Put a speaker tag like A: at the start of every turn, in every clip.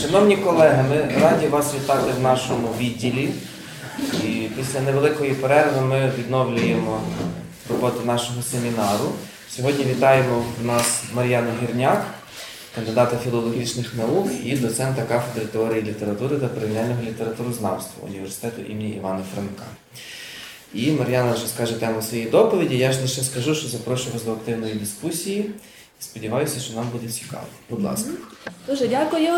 A: Шановні колеги, ми раді вас вітати в нашому відділі. І після невеликої перерви ми відновлюємо роботу нашого семінару. Сьогодні вітаємо в нас Мар'яну Гірняк, кандидата філологічних наук і доцента кафедри теорії літератури та порівняльного літературознавства університету імені Івана Франка. І Мар'яна вже скаже тему своєї доповіді. Я ж лише скажу, що запрошую вас до активної дискусії. Сподіваюся, що нам буде цікаво. Будь ласка.
B: Дуже дякую.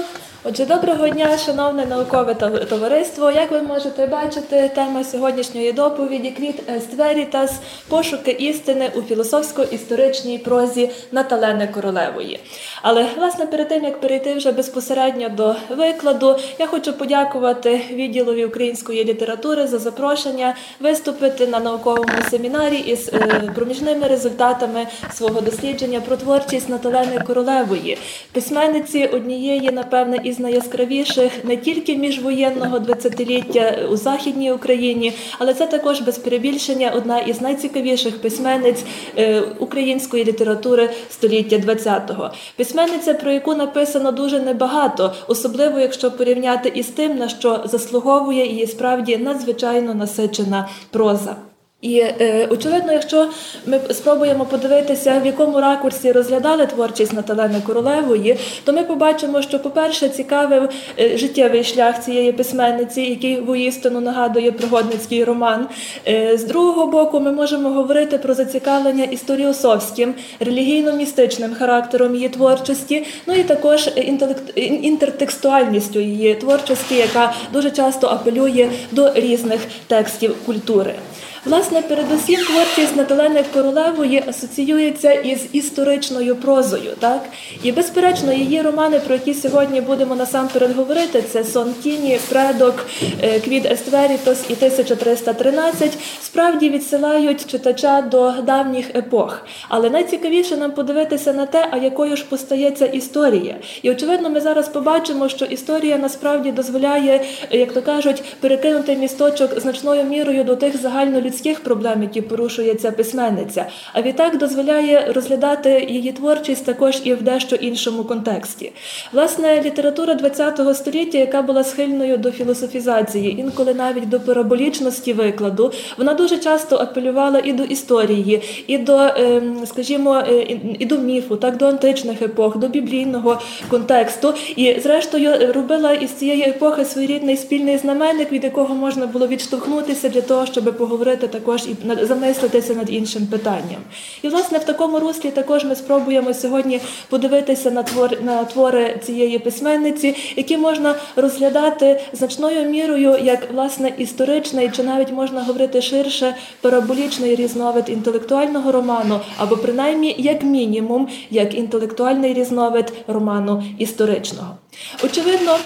B: Отже, доброго дня, шановне наукове товариство. Як ви можете бачити, тема сьогоднішньої доповіді Кріт Естверітас пошуки істини у філософсько-історичній прозі Наталени Королевої. Але власне перед тим як перейти вже безпосередньо до викладу, я хочу подякувати відділові української літератури за запрошення виступити на науковому семінарі із е, проміжними результатами свого дослідження про творчість Наталени Королевої, письменниці однієї, напевне, із найяскравіших не тільки міжвоєнного 20-ліття у Західній Україні, але це також без перебільшення одна із найцікавіших письменниць е, української літератури століття ХХ-го. Письменниця, про яку написано дуже небагато, особливо якщо порівняти із тим, на що заслуговує її справді надзвичайно насичена проза. І е, очевидно, якщо ми спробуємо подивитися, в якому ракурсі розглядали творчість Наталени Королевої, то ми побачимо, що, по-перше, цікавив е, життєвий шлях цієї письменниці, який воістину нагадує пригодницький роман. Е, з другого боку, ми можемо говорити про зацікавлення історіосовським, релігійно-містичним характером її творчості, ну і також інтелект, інтертекстуальністю її творчості, яка дуже часто апелює до різних текстів культури. Власне, передусім творчість Наталени Королевої асоціюється із історичною прозою. Так? І, безперечно, її романи, про які сьогодні будемо насамперед говорити, це Сон Тіні, Предок, е, Квід Естверітос і 1313, справді відсилають читача до давніх епох. Але найцікавіше нам подивитися на те, а якою ж постається історія. І, очевидно, ми зараз побачимо, що історія насправді дозволяє, як то кажуть, перекинути місточок значною мірою до тих загальнолюдських людських проблем, які порушує ця письменниця, а відтак дозволяє розглядати її творчість також і в дещо іншому контексті. Власне, література ХХ століття, яка була схильною до філософізації, інколи навіть до параболічності викладу, вона дуже часто апелювала і до історії, і до, ем, скажімо, е, і до міфу, так до античних епох, до біблійного контексту, і, зрештою, робила із цієї епохи своєрідний спільний знаменник, від якого можна було відштовхнутися для того, щоб поговорити говорити також і замислитися над іншим питанням. І, власне, в такому руслі також ми спробуємо сьогодні подивитися на твор на твори цієї письменниці, які можна розглядати значною мірою як власне історичний, чи навіть можна говорити ширше параболічний різновид інтелектуального роману, або принаймні як мінімум як інтелектуальний різновид роману історичного. Очевидно.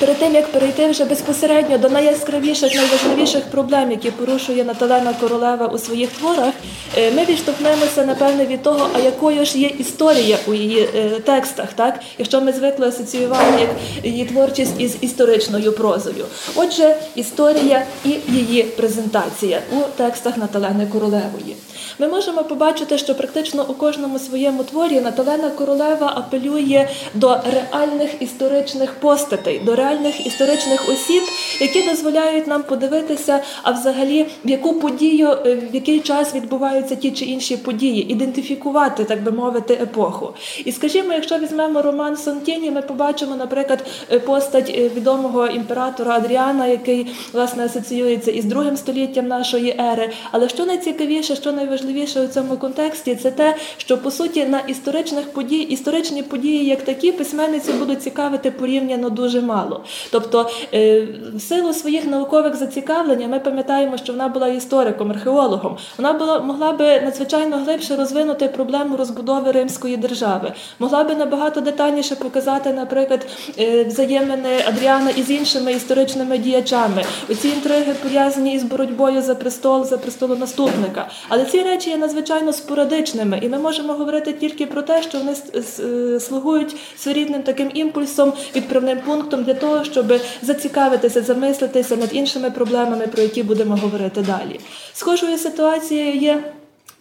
B: Перед тим як перейти вже безпосередньо до найяскравіших, найважливіших проблем, які порушує Наталена Королева у своїх творах, е, ми відштовхнемося напевне від того, а якою ж є історія у її е, текстах, так якщо ми звикли асоціювати її творчість із історичною прозою. Отже, історія і її презентація у текстах Наталени Королевої. Ми можемо побачити, що практично у кожному своєму творі Наталена Королева апелює до реальних історичних постатей. до реальних реальних історичних осіб, які дозволяють нам подивитися, а взагалі в яку подію, е, в який час відбуваються ті чи інші події, ідентифікувати, так би мовити, епоху. І скажімо, якщо візьмемо роман Сонтіні, ми побачимо, наприклад, е, постать е, відомого імператора Адріана, який власне асоціюється із другим століттям нашої ери. Але що найцікавіше, що найважливіше у цьому контексті, це те, що по суті на історичних подій, історичні події, як такі, письменниці будуть цікавити порівняно дуже мало. Тобто, е, в силу своїх наукових зацікавлень, ми пам'ятаємо, що вона була істориком, археологом. Вона була могла би надзвичайно глибше розвинути проблему розбудови Римської держави, могла би набагато детальніше показати, наприклад, е, взаємини Адріана із іншими історичними діячами. Оці інтриги пов'язані із боротьбою за престол, за престолонаступника. Але ці речі є надзвичайно спорадичними, і ми можемо говорити тільки про те, що вони е, слугують своєрідним таким імпульсом, відправним пунктом для того того, щоб зацікавитися, замислитися над іншими проблемами, про які будемо говорити далі. Схожою ситуацією є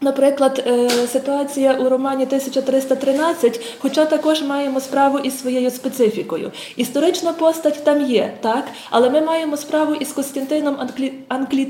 B: Наприклад, е, ситуація у романі 1313, хоча також маємо справу із своєю специфікою. Історична постать там є, так, але ми маємо справу із Костянтином Анклі...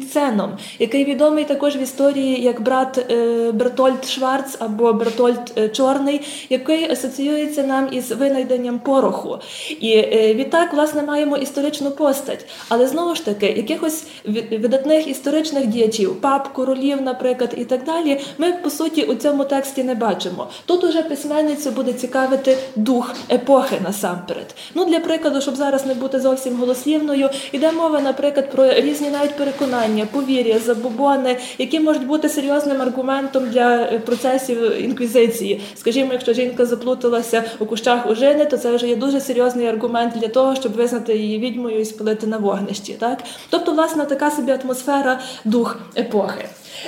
B: Який відомий також в історії як брат е, Бертольд Шварц або Бертольд е, Чорний, який асоціюється нам із винайденням пороху. І відтак, власне, маємо історичну постать. Але знову ж таки, якихось видатних історичних діячів, пап, королів, наприклад, і так далі, ми по суті у цьому тексті не бачимо. Тут уже письменницю буде цікавити дух епохи насамперед. Ну для прикладу, щоб зараз не бути зовсім голослівною, іде мова, наприклад, про різні навіть переконання, повір'я, забобони, які можуть бути серйозним аргументом для е, процесів інквізиції. Скажімо, якщо жінка заплуталася у кущах ожини, то це вже є дуже серйозний аргумент для того, щоб визнати її відьмою і спалити на вогнищі. Так, тобто, власне, така собі атмосфера, дух епохи.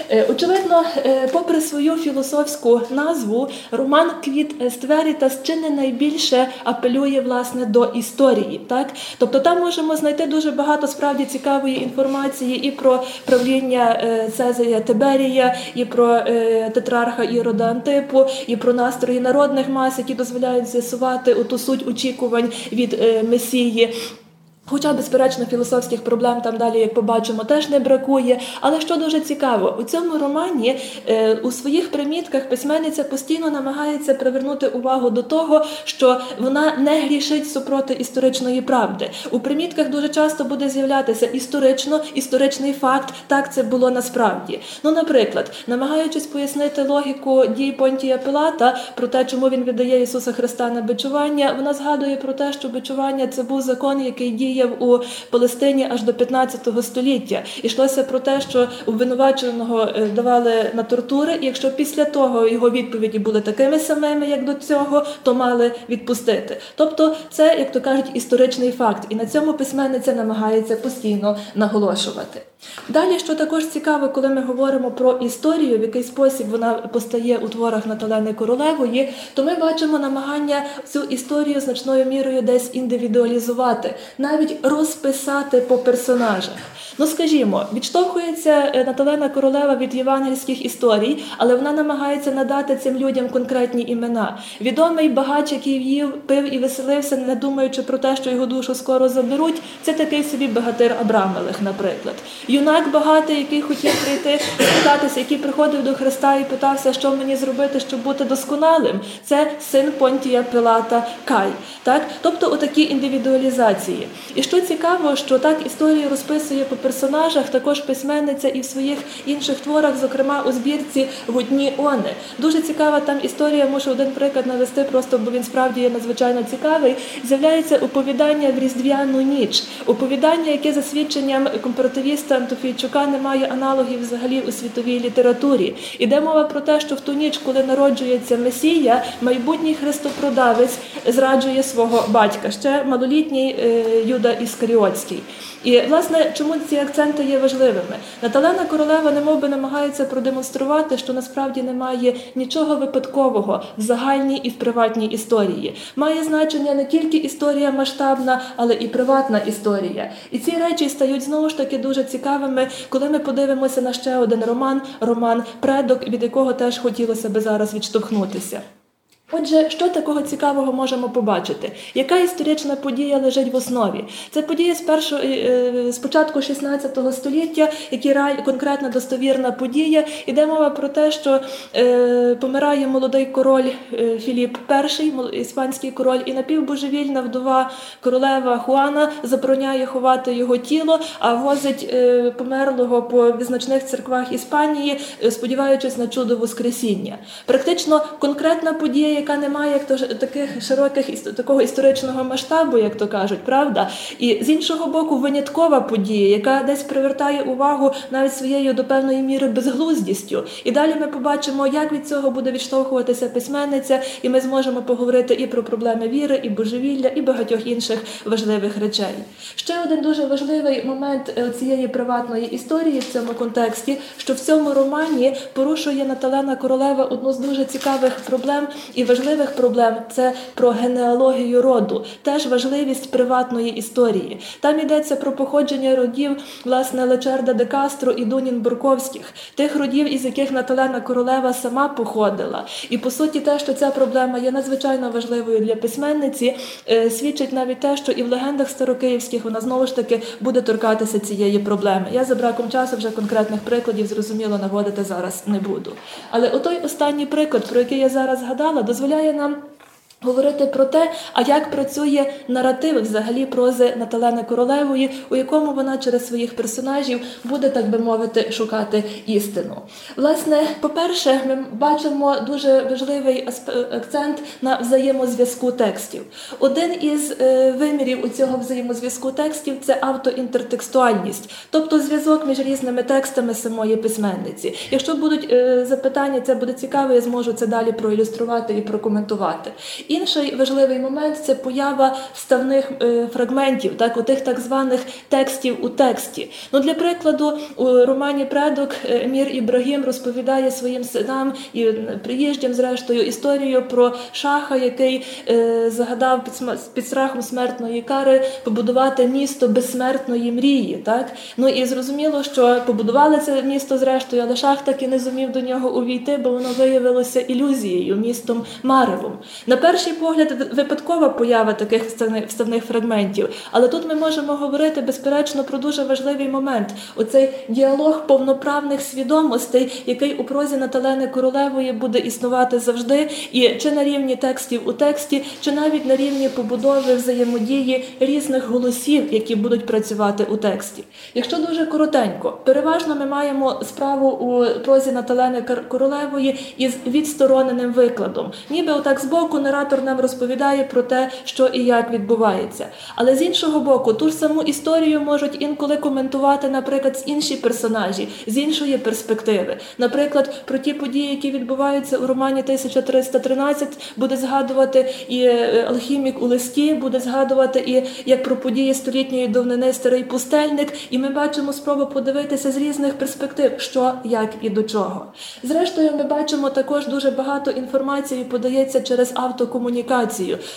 B: Е, Очевидно, е, попри свою філософську назву, роман Квіт Естверітас чи не найбільше апелює власне до історії. Так? Тобто там можемо знайти дуже багато справді цікавої інформації і про правління е, Цезаря Тиберія, і про тетрарха Ірода Антипу, і про настрої народних мас, які дозволяють з'ясувати оту суть очікувань від Месії. Хоча, безперечно, філософських проблем там далі, як побачимо, теж не бракує. Але що дуже цікаво, у цьому романі е, у своїх примітках письменниця постійно намагається привернути увагу до того, що вона не грішить супроти історичної правди. У примітках дуже часто буде з'являтися історично, історичний факт, так це було насправді. Ну, наприклад, намагаючись пояснити логіку дій Понтія Пилата про те, чому він віддає Ісуса Христа на бичування, вона згадує про те, що бичування це був закон, який діяв у Палестині аж до 15 століття. Ішлося про те, що обвинуваченого е, давали на тортури, і якщо після того його відповіді були такими самими, як до цього, то мали відпустити. Тобто, це, як то кажуть, історичний факт, і на цьому письменниця намагається постійно наголошувати. Далі, що також цікаво, коли ми говоримо про історію, в який спосіб вона постає у творах Наталени Королевої, то ми бачимо намагання цю історію значною мірою десь індивідуалізувати, навіть розписати по персонажах. Ну, скажімо, відштовхується е, Наталена Королева від євангельських історій, але вона намагається надати цим людям конкретні імена. Відомий багач, який їв, пив і веселився, не думаючи про те, що його душу скоро заберуть, це такий собі богатир Абрамелих, наприклад. Юнак багатий, який хотів прийти спитатися, який приходив до Христа і питався, що мені зробити, щоб бути досконалим. Це син Понтія Пилата Кай. Так? Тобто отакі індивідуалізації. І що цікаво, що так історію розписує по персонажах, також письменниця і в своїх інших творах, зокрема у збірці Гудні Они. Дуже цікава там історія, можу один приклад навести, просто бо він справді є надзвичайно цікавий. З'являється оповідання в Різдвяну ніч. Оповідання, яке за свідченням компаративіста Антофійчука не має аналогів взагалі у світовій літературі. Іде мова про те, що в ту ніч, коли народжується Месія, майбутній христопродавець зраджує свого батька, ще малолітній е, Юда Іскаріотський. І власне, чому ці акценти є важливими? Наталена Королева немов би намагається продемонструвати, що насправді немає нічого випадкового в загальній і в приватній історії. Має значення не тільки історія масштабна, але і приватна історія. І ці речі стають знову ж таки дуже цікавими, коли ми подивимося на ще один роман роман Предок, від якого теж хотілося би зараз відштовхнутися. Отже, що такого цікавого можемо побачити? Яка історична подія лежить в основі? Це подія з першого е, з початку 16 століття, які конкретна достовірна подія. Іде мова про те, що е, помирає молодий король е, Філіп І, іспанський король, і напівбожевільна вдова королева Хуана забороняє ховати його тіло, а возить е, померлого по визначних церквах Іспанії, е, сподіваючись на чудо Воскресіння. Практично конкретна подія, яка не має як то таких широких такого історичного масштабу, як то кажуть, правда? І з іншого боку, виняткова подія, яка десь привертає увагу навіть своєю до певної міри безглуздістю. І далі ми побачимо, як від цього буде відштовхуватися письменниця, і ми зможемо поговорити і про проблеми віри, і божевілля, і багатьох інших важливих речей. Ще один дуже важливий момент е, цієї приватної історії в цьому контексті, що в цьому романі порушує Наталена Королева одну з дуже цікавих проблем і важливих проблем це про генеалогію роду, теж важливість приватної історії. Там йдеться про походження родів власне Лечерда де Кастро і Дунін Бурковських, тих родів, із яких Наталена Королева сама походила. І по суті, те, що ця проблема є надзвичайно важливою для письменниці, е, свідчить навіть те, що і в легендах старокиївських вона знову ж таки буде торкатися цієї проблеми. Я за браком часу вже конкретних прикладів зрозуміло наводити зараз не буду. Але отой останній приклад, про який я зараз згадала, дозволяє нам. Говорити про те, а як працює наратив взагалі прози Наталени Королевої, у якому вона через своїх персонажів буде, так би мовити, шукати істину. Власне, по-перше, ми бачимо дуже важливий акцент на взаємозв'язку текстів. Один із е, вимірів у цього взаємозв'язку текстів це автоінтертекстуальність, тобто зв'язок між різними текстами самої письменниці. Якщо будуть е, запитання, це буде цікаво, я зможу це далі проілюструвати і прокоментувати. Інший важливий момент це поява вставних е, фрагментів, так отих так званих текстів у тексті. Ну для прикладу, у романі Предок е, Мір Ібрагім розповідає своїм синам і приїжджам, зрештою, історію про шаха, який е, загадав під страхом смертної кари побудувати місто безсмертної мрії. Так ну і зрозуміло, що побудували це місто зрештою, але шах так і не зумів до нього увійти, бо воно виявилося ілюзією, містом Маревом. На перший погляд, випадкова поява таких вставних фрагментів, але тут ми можемо говорити безперечно про дуже важливий момент: оцей діалог повноправних свідомостей, який у прозі Наталени Королевої буде існувати завжди, і чи на рівні текстів у тексті, чи навіть на рівні побудови взаємодії різних голосів, які будуть працювати у тексті. Якщо дуже коротенько, переважно ми маємо справу у прозі Наталени Королевої із відстороненим викладом, ніби отак збоку наратор нам розповідає про те, що і як відбувається. Але з іншого боку, ту ж саму історію можуть інколи коментувати, наприклад, інші персонажі з іншої перспективи. Наприклад, про ті події, які відбуваються у романі 1313, буде згадувати і е, алхімік у листі, буде згадувати і як про події столітньої давнини старий пустельник. І ми бачимо спробу подивитися з різних перспектив, що, як і до чого. Зрештою, ми бачимо також дуже багато інформації подається через автокомунікацію,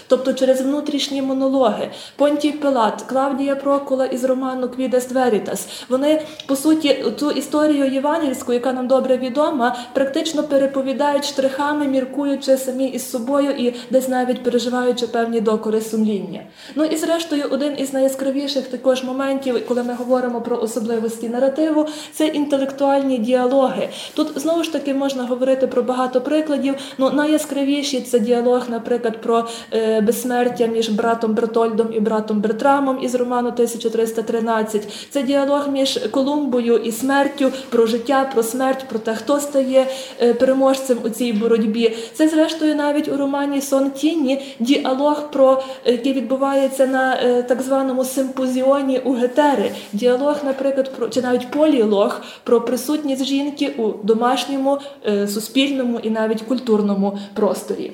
B: тобто через внутрішні монологи. Понтій Пилат, Клавдія Прокула із роману Квідес Верітас. Вони по суті ту історію євангельську, яка нам добре відома, практично переповідають штрихами, міркуючи самі із собою і десь навіть переживаючи певні докори сумління. Ну і зрештою, один із найяскравіших також моментів, коли ми говоримо про особливості наративу, це інтелектуальні діалоги. Тут знову ж таки можна говорити про багато прикладів. Ну найяскравіші це діалог, наприклад, про е, безсмертя між братом Бертольдом і братом Бертрамом із роману 1313. Це діалог між Колумбою і смертю, про життя, про смерть, про те, хто стає е, переможцем у цій боротьбі. Це, зрештою, навіть у романі Сон Тіні діалог, про який відбувається на е, так званому симпозіоні у Гетери. Діалог, наприклад, про чи навіть полілог про присутність жінки у домашньому, е, суспільному і навіть культурному просторі.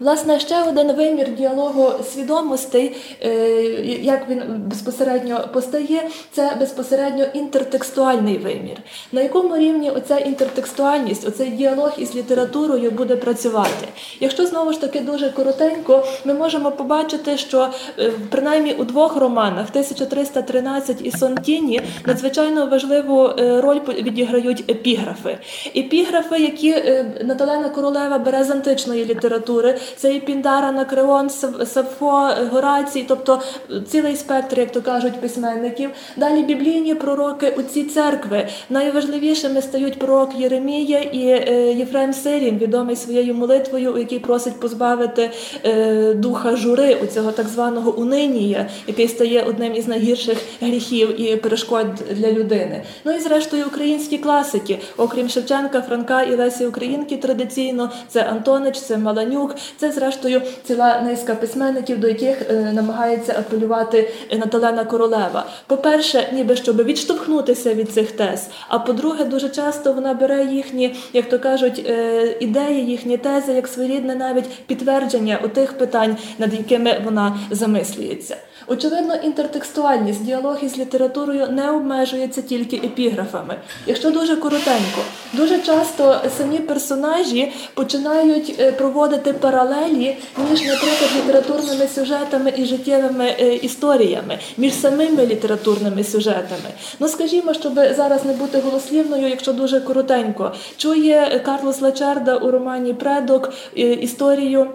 B: Власне, ще один вимір діалогу свідомостей, е, як він безпосередньо постає, це безпосередньо інтертекстуальний вимір. На якому рівні оця інтертекстуальність, оцей діалог із літературою буде працювати? Якщо знову ж таки дуже коротенько, ми можемо побачити, що е, принаймні у двох романах 1313 і Сонтіні надзвичайно важливу е, роль відіграють епіграфи. Епіграфи, які Наталена Королева бере з античної літератури це і Піндара, Накреон, Сафо, Горацій, тобто цілий спектр, як то кажуть, письменників. Далі біблійні пророки у ці церкви. Найважливішими стають пророк Єремія і е, Єфрем Сирін, відомий своєю молитвою, у якій просить позбавити е, духа жури у цього так званого унинія, який стає одним із найгірших гріхів і перешкод для людини. Ну і зрештою українські класики, окрім Шевченка, Франка і Лесі Українки, традиційно це Антонич, це Маланюк, Це, зрештою, ціла низка письменників, до яких е, намагається апелювати Наталена Королева. По-перше, ніби щоб відштовхнутися від цих тез. А по-друге, дуже часто вона бере їхні, як то кажуть, е, ідеї, їхні тези як своєрідне навіть підтвердження у тих питань, над якими вона замислюється. Очевидно, інтертекстуальність, діалог із літературою не обмежується тільки епіграфами. Якщо дуже коротенько, дуже часто самі персонажі починають е, проводити паралелі між, наприклад, літературними сюжетами і життєвими е, історіями, між самими літературними сюжетами. Ну, скажімо, щоб зараз не бути голослівною, якщо дуже коротенько, чує Карлос Лачарда у романі Предок е, історію.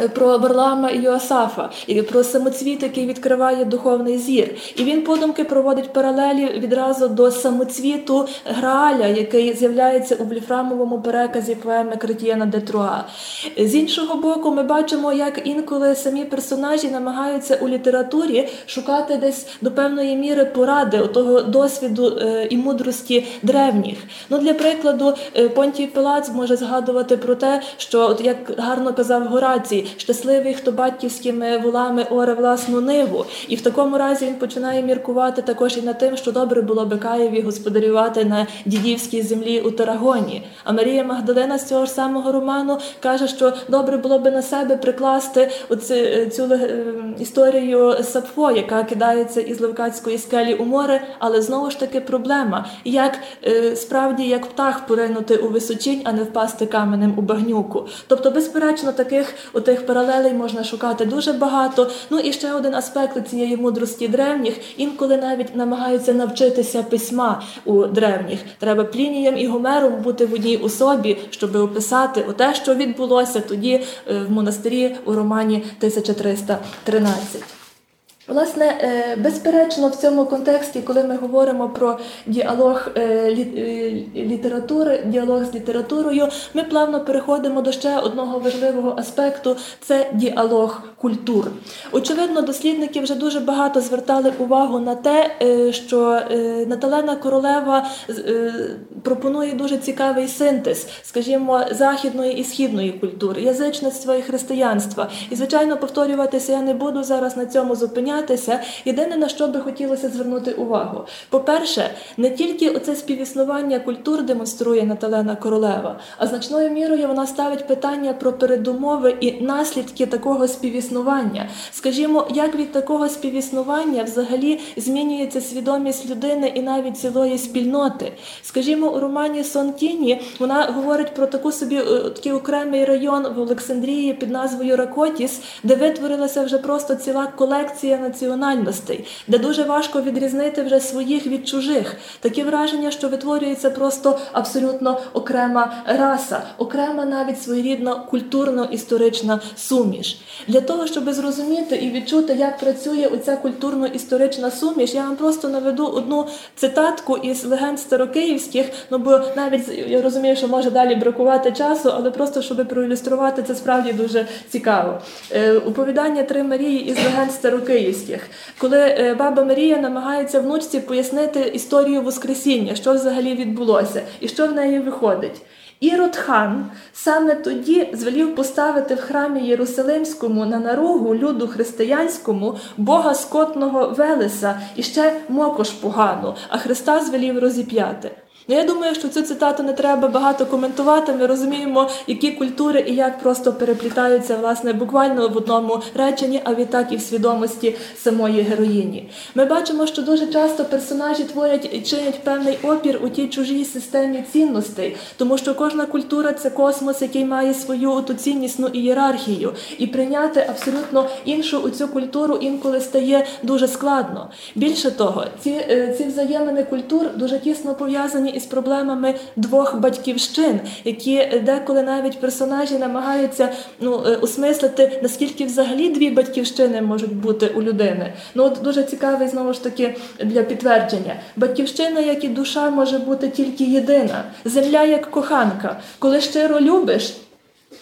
B: Е, Про Варлама Йоасафа, і про самоцвіт, який відкриває духовний зір. І він подумки проводить паралелі відразу до самоцвіту Грааля, який з'являється у Бліфрамовому переказі поеми Кретієна де Труа. З іншого боку, ми бачимо, як інколи самі персонажі намагаються у літературі шукати десь до певної міри поради того досвіду е, і мудрості древніх. Ну, для прикладу, е, Понтій Пилат може згадувати про те, що, от як гарно казав Горацій, щасливий, хто батьківськими волами оре власну ниву. І в такому разі він починає міркувати також і над тим, що добре було би Каєві господарювати на дідівській землі у Тарагоні. А Марія Магдалина з цього ж самого роману каже, що добре було би на себе прикласти оцю, цю е, історію Сапфо, яка кидається із Левкацької скелі у море, але знову ж таки проблема, як е, справді як птах поринути у височинь, а не впасти каменем у багнюку. Тобто, безперечно, таких отих паралелей можна шукати дуже багато. Ну і ще один аспект цієї мудрості древніх інколи навіть намагаються навчитися письма у древніх. Треба Плінієм і Гомером бути в одній особі, щоб описати те, що відбулося тоді е, в монастирі у романі 1313. Власне, е, безперечно, в цьому контексті, коли ми говоримо про діалог е, е, літератури, діалог з літературою, ми плавно переходимо до ще одного важливого аспекту це діалог культур. Очевидно, дослідники вже дуже багато звертали увагу на те, що Наталена Королева пропонує дуже цікавий синтез, скажімо, західної і східної культури, язичництва і християнства. І, звичайно, повторюватися я не буду зараз на цьому зупинятися. Єдине на що би хотілося звернути увагу. По-перше, не тільки оце співіснування культур демонструє Наталена Королева, а значною мірою вона ставить питання про передумови і наслідки такого співіснування. Скажімо, як від такого співіснування взагалі змінюється свідомість людини і навіть цілої спільноти. Скажімо, у романі Сон Тіні вона говорить про таку собі е, такий окремий район в Олександрії під назвою Ракотіс, де витворилася вже просто ціла колекція національностей, де дуже важко відрізнити вже своїх від чужих. Таке враження, що витворюється просто абсолютно окрема раса, окрема навіть своєрідна культурно-історична суміш. Для того, щоб зрозуміти і відчути, як працює оця культурно-історична суміш, я вам просто наведу одну цитатку із легенд старокиївських. Ну бо навіть я розумію, що може далі бракувати часу, але просто щоб проілюструвати це справді дуже цікаво. Е, Уповідання Три Марії із легенд старокиївських, коли е, баба Марія намагається внучці пояснити історію Воскресіння, що взагалі відбулося і що в неї виходить. Ірод хан саме тоді звелів поставити в храмі Єрусалимському на наругу люду християнському бога скотного Велеса і ще мокош погану, а Христа звелів розіп'яти. Ну, я думаю, що цю цитату не треба багато коментувати. Ми розуміємо, які культури і як просто переплітаються власне буквально в одному реченні, а відтак і в свідомості самої героїні. Ми бачимо, що дуже часто персонажі творять і чинять певний опір у тій чужій системі цінностей, тому що кожна культура це космос, який має свою ту ціннісну ієрархію, і прийняти абсолютно іншу у цю культуру інколи стає дуже складно. Більше того, ці, е, ці взаємини культур дуже тісно пов'язані із проблемами двох батьківщин, які деколи навіть персонажі намагаються ну, е, осмислити, наскільки взагалі дві батьківщини можуть бути у людини. Ну от дуже цікавий знову ж таки для підтвердження. Батьківщина, як і душа, може бути тільки єдина. Земля як коханка. Коли щиро любиш,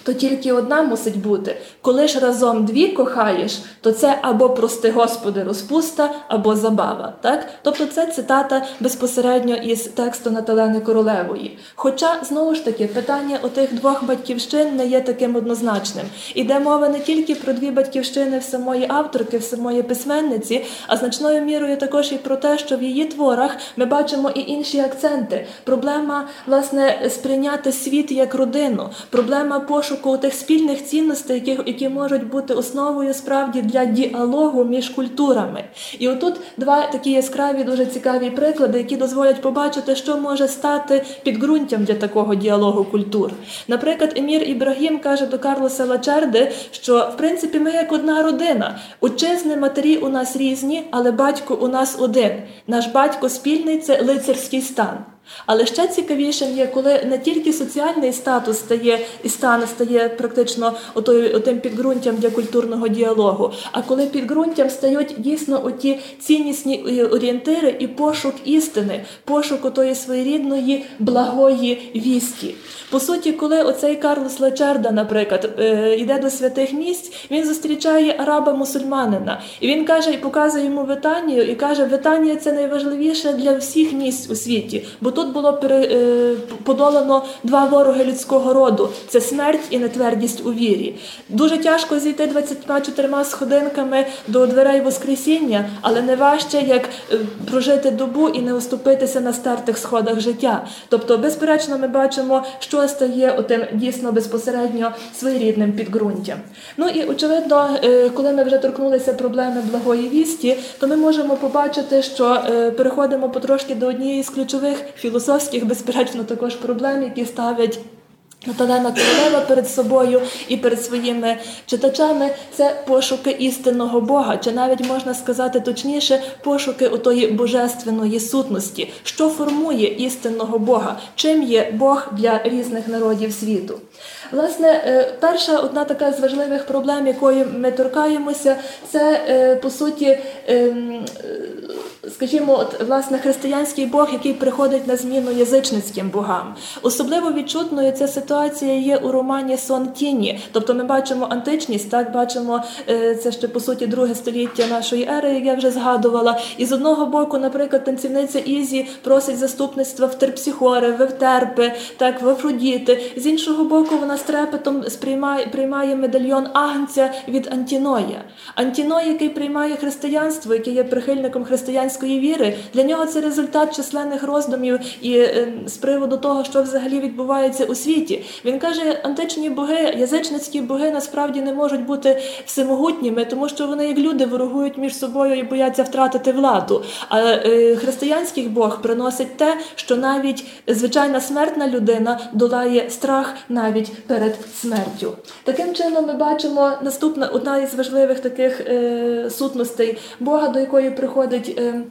B: то тільки одна мусить бути. Коли ж разом дві кохаєш, то це або прости Господи, розпуста, або забава. Так? Тобто це цитата безпосередньо із тексту Наталени Королевої. Хоча, знову ж таки, питання отих двох батьківщин не є таким однозначним. Іде мова не тільки про дві батьківщини в самої авторки, в самої письменниці, а значною мірою також і про те, що в її творах ми бачимо і інші акценти. Проблема, власне, сприйняти світ як родину, проблема пошуку тих спільних цінностей, які, які можуть бути основою справді для діалогу між культурами. І отут два такі яскраві, дуже цікаві приклади, які дозволять побачити, що може стати підґрунтям для такого діалогу культур. Наприклад, Емір Ібрагім каже до Карлоса Лачерди, що в принципі ми як одна родина. Отчизни матері у нас різні, але батько у нас один. Наш батько спільний це лицарський стан. Але ще цікавішим є, коли не тільки соціальний статус стає і стан стає практично отою, отим підґрунтям для культурного діалогу, а коли підґрунтям стають дійсно оті ціннісні е, орієнтири і пошук істини, пошук отої своєрідної благої вісті. По суті, коли оцей Карлос Лечерда, наприклад, е, йде до святих місць, він зустрічає араба-мусульманина, і він каже і показує йому Витанію, і каже, Витанія це найважливіше для всіх місць у світі. бо тут було е, подолано два вороги людського роду: це смерть і нетвердість у вірі. Дуже тяжко зійти 24 сходинками до дверей Воскресіння, але не важче як е, прожити добу і не оступитися на стертих сходах життя. Тобто, безперечно, ми бачимо, що стає отим дійсно безпосередньо своєрідним підґрунтям. Ну і очевидно, е, коли ми вже торкнулися проблеми благої вісті, то ми можемо побачити, що переходимо потрошки до однієї з ключових філософських, безперечно, також проблем, які ставлять. Наталена Королева перед собою і перед своїми читачами це пошуки істинного Бога, чи навіть можна сказати точніше, пошуки отої божественної сутності, що формує істинного Бога, чим є Бог для різних народів світу. Власне, е, перша одна така з важливих проблем, якою ми торкаємося, це е, по суті ем, скажімо, от власне християнський Бог, який приходить на зміну язичницьким богам. Особливо відчутною ця ситуація є у романі Сон Тіні. Тобто ми бачимо античність, так бачимо е, це ще по суті друге століття нашої ери, як я вже згадувала. І з одного боку, наприклад, танцівниця Ізі просить заступництва в Терпсіхори, в Евтерпи, так в Афродіти. З іншого боку, вона з трепетом сприймає приймає медальйон Агнця від Антіноя. Антіной, який приймає християнство, який є прихильником християнської віри. Для нього це результат численних роздумів і е, з приводу того, що взагалі відбувається у світі. Він каже, античні боги, язичницькі боги насправді не можуть бути всемогутніми, тому що вони, як люди, ворогують між собою і бояться втратити владу. А е, християнський Бог приносить те, що навіть звичайна смертна людина долає страх навіть перед смертю. Таким чином, ми бачимо наступна одна із важливих таких е, сутностей Бога, до якої приходить. Е,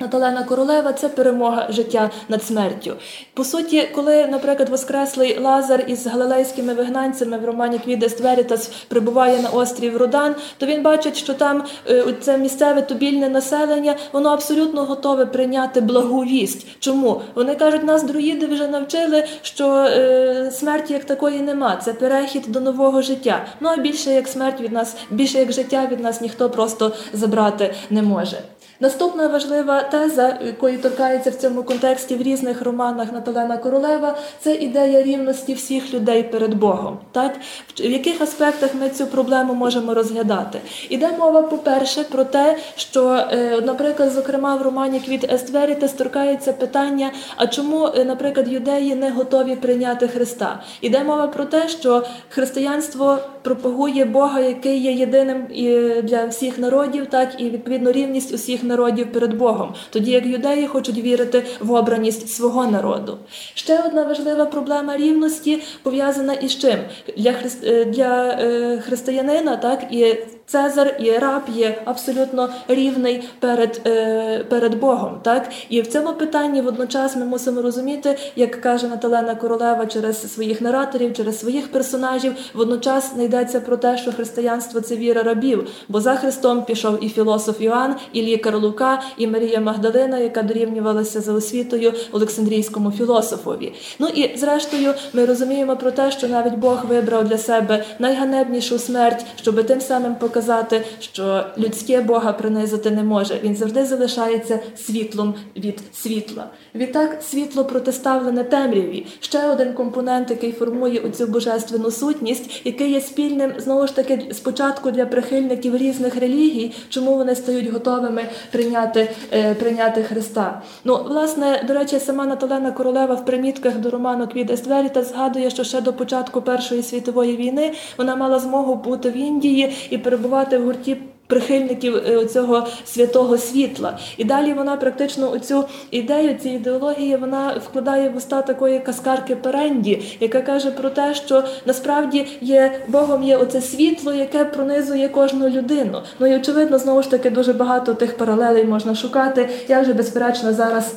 B: Наталена Королева це перемога життя над смертю. По суті, коли, наприклад, Воскреслий Лазар із галилейськими вигнанцями в романі Квідес Верітас прибуває на острів Рудан, то він бачить, що там е, це місцеве тубільне населення, воно абсолютно готове прийняти благу вість. Чому? Вони кажуть, нас друїди вже навчили, що е, смерті як такої нема. Це перехід до нового життя. Ну а більше як смерть від нас, більше як життя від нас ніхто просто забрати не може. Наступна важлива теза, якої торкається в цьому контексті в різних романах Наталена Королева, це ідея рівності всіх людей перед Богом. Так? В яких аспектах ми цю проблему можемо розглядати? Іде мова, по-перше, про те, що, е, наприклад, зокрема, в романі Квіт Естверітес торкається питання: а чому, е, наприклад, юдеї не готові прийняти Христа? Іде мова про те, що християнство пропагує Бога, який є єдиним і для всіх народів, так і відповідно рівність усіх народів перед Богом, тоді як юдеї хочуть вірити в обраність свого народу. Ще одна важлива проблема рівності пов'язана із чим для хри... Е, для е, християнина, так і Цезар і раб є абсолютно рівний перед е, перед Богом. Так і в цьому питанні водночас ми мусимо розуміти, як каже Наталена Королева через своїх нараторів, через своїх персонажів, водночас не йдеться про те, що християнство це віра рабів, бо за Христом пішов і філософ Іоанн, і лікар Лука, і Марія Магдалина, яка дорівнювалася за освітою Олександрійському філософові. Ну і зрештою, ми розуміємо про те, що навіть Бог вибрав для себе найганебнішу смерть, щоб тим самим показати, що людське Бога принизити не може. Він завжди залишається світлом від світла. Відтак світло протиставлене темряві. Ще один компонент, який формує оцю божественну сутність, який є спільним знову ж таки спочатку для прихильників різних релігій, чому вони стають готовими прийняти е, прийняти Христа. Ну, власне, до речі, сама Наталена Королева в примітках до роману Квід Ествері згадує, що ще до початку Першої світової війни вона мала змогу бути в Індії і перебувати в гурті. Прихильників е, цього святого світла, і далі вона практично оцю ідею, ці ідеології вона вкладає в уста такої каскарки Перенді, яка каже про те, що насправді є Богом є оце світло, яке пронизує кожну людину. Ну і очевидно, знову ж таки дуже багато тих паралелей можна шукати. Я вже безперечно зараз.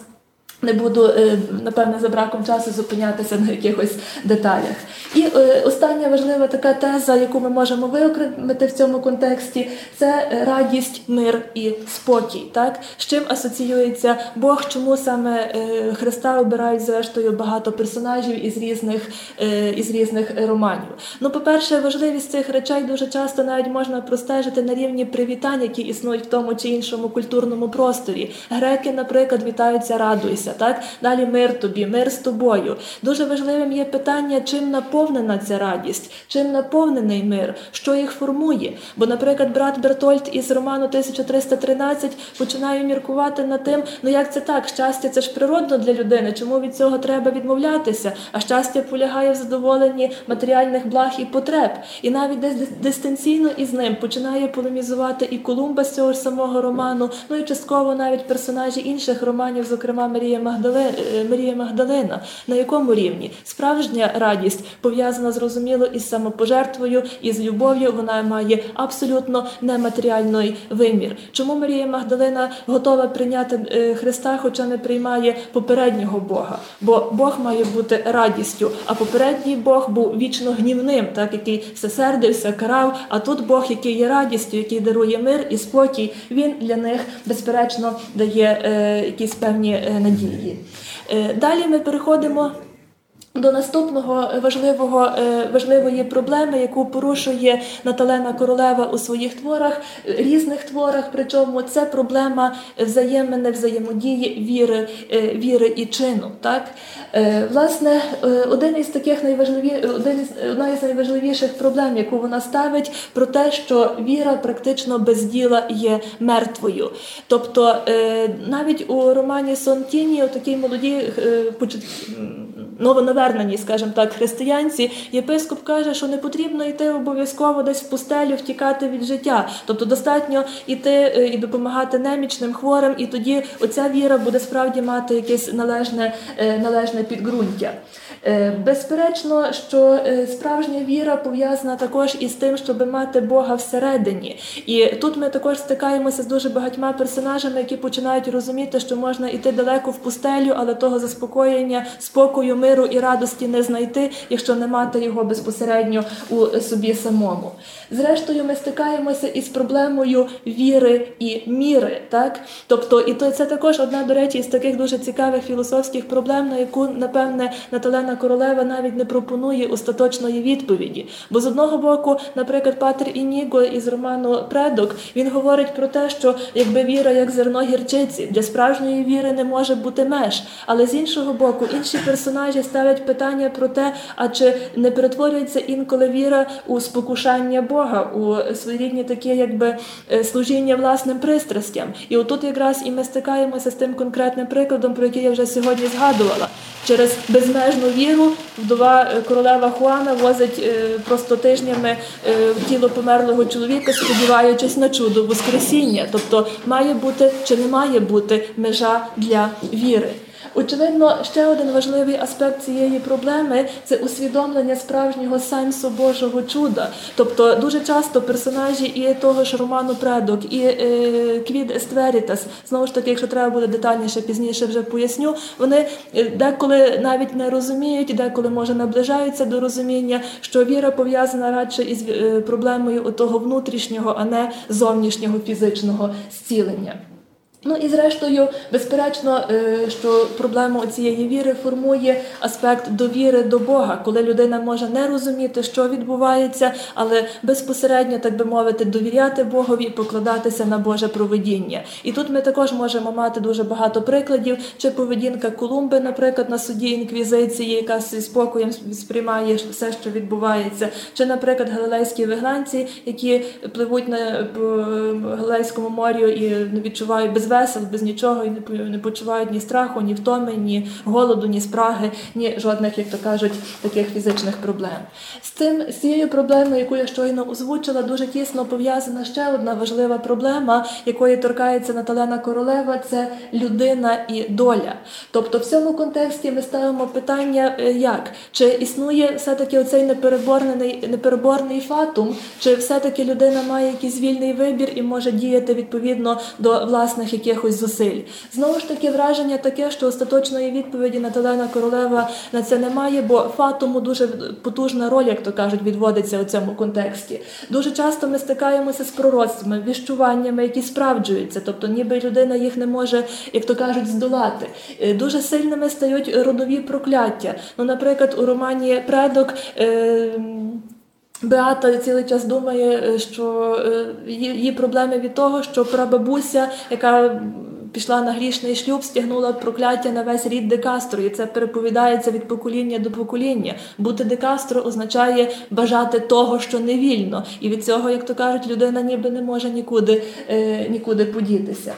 B: Не буду, е, напевне, за браком часу зупинятися на якихось деталях. І е, остання важлива така теза, яку ми можемо виокремити в цьому контексті, це радість, мир і спокій. Так? З чим асоціюється Бог, чому саме е, Христа обирають зрештою багато персонажів із різних із різних романів. Ну, по-перше, важливість цих речей дуже часто навіть можна простежити на рівні привітань, які існують в тому чи іншому культурному просторі. Греки, наприклад, вітаються радуйся радуйся. Так далі мир тобі, мир з тобою. Дуже важливим є питання, чим наповнена ця радість, чим наповнений мир, що їх формує. Бо, наприклад, брат Бертольд із роману 1313 починає міркувати над тим, ну як це так, щастя це ж природно для людини, чому від цього треба відмовлятися? А щастя полягає в задоволенні матеріальних благ і потреб. І навіть десь дистанційно із ним починає полемізувати і Колумба з цього ж самого роману, ну і частково навіть персонажі інших романів, зокрема Марія Магдалина, е, Марія Магдалина. На якому рівні справжня радість пов'язана зрозуміло із самопожертвою, із любов'ю. Вона має абсолютно нематеріальний вимір. Чому Марія Магдалина готова прийняти е, Христа, хоча не приймає попереднього Бога? Бо Бог має бути радістю, а попередній Бог був вічно гнівним, так який все сердився, карав. А тут Бог, який є радістю, який дарує мир і спокій, він для них безперечно дає е, якісь певні е, надії Е, далі ми переходимо. До наступного важливого е, важливої проблеми, яку порушує Наталена Королева у своїх творах, різних творах, причому це проблема взаємини, взаємодії віри, е, віри і чину. Так? Власне, один із таких найважливі, один із одна із найважливіших проблем, яку вона ставить, про те, що віра практично без діла є мертвою. Тобто навіть у романі Сонтіні, у такій молодій новонаверненій, скажімо так, християнці, єпископ каже, що не потрібно йти обов'язково десь в пустелю, втікати від життя. Тобто достатньо йти е, і допомагати немічним хворим, і тоді оця віра буде справді мати якесь належне, е, належне підґрунтя. Е, безперечно, що справжня віра пов'язана також із тим, щоб мати Бога всередині. І тут ми також стикаємося з дуже багатьма персонажами, які починають розуміти, що можна йти далеко в пустелю, але того заспокоєння, спокою, миру і радості не знайти, якщо не мати його безпосередньо у собі самому. Зрештою, ми стикаємося із проблемою віри і міри. Так? Тобто, і це також одна, до речі, із таких дуже цікавих філософських проблем, на яку, напевне, Наталена Королева навіть не пропонує остаточної відповіді. Бо з одного боку, наприклад, Патер Ініго із роману Предок він говорить про те, що якби віра як зерно гірчиці, для справжньої віри не може бути меж. Але з іншого боку, інші персонажі ставлять питання про те, а чи не перетворюється інколи віра у спокушання Бога, у своєрідні такі, якби е, служіння власним пристрастям. І отут якраз і ми стикаємося з тим конкретним прикладом, про який я вже сьогодні згадувала. Через безмежну віру вдова е, королева Хуана возить е, просто тижнями тіло померлого чоловіка, сподіваючись на чудо Воскресіння. Тобто має бути чи не має бути межа для віри. Очевидно, ще один важливий аспект цієї проблеми це усвідомлення справжнього сенсу Божого чуда. Тобто, дуже часто персонажі і того ж роману Предок, і е, Квід Естверітас, знову ж таки, якщо треба буде детальніше, пізніше вже поясню, вони е, деколи навіть не розуміють, деколи може наближаються до розуміння, що віра пов'язана радше із е, проблемою того внутрішнього, а не зовнішнього фізичного зцілення. Ну і зрештою, безперечно, е, що проблему цієї віри формує аспект довіри до Бога, коли людина може не розуміти, що відбувається, але безпосередньо, так би мовити, довіряти Богові і покладатися на Боже проведіння. І тут ми також можемо мати дуже багато прикладів, чи поведінка Колумби, наприклад, на суді інквізиції, яка зі спокоєм сприймає все, що відбувається, чи, наприклад, галилейські вигнанці, які пливуть на Галилейському морю і відчувають без весел, без нічого і не почувають ні страху, ні втоми, ні голоду, ні спраги, ні жодних, як то кажуть, таких фізичних проблем. З цим з цією проблемою, яку я щойно озвучила, дуже тісно пов'язана ще одна важлива проблема, якої торкається Наталена Королева, це людина і доля. Тобто, в цьому контексті ми ставимо питання, е, як чи існує все-таки оцей непереборний, непереборний фатум, чи все-таки людина має якийсь вільний вибір і може діяти відповідно до власних якихось зусиль. Знову ж таки, враження таке, що остаточної відповіді Наталена Королева на це немає, бо фатуму дуже потужна роль, як то кажуть, відводиться у цьому контексті. Дуже часто ми стикаємося з пророцтвами, віщуваннями, які справджуються, тобто ніби людина їх не може, як то кажуть, здолати. Е, Дуже сильними стають родові прокляття. Ну, наприклад, у романі Предок. Е- Беата цілий час думає, е, що е, її її проблеми від того, що прабабуся, яка пішла на грішний шлюб, стягнула прокляття на весь рід Декастро, і це переповідається від покоління до покоління. Бути Декастро означає бажати того, що не вільно, і від цього, як то кажуть, людина ніби не може нікуди, е, нікуди подітися.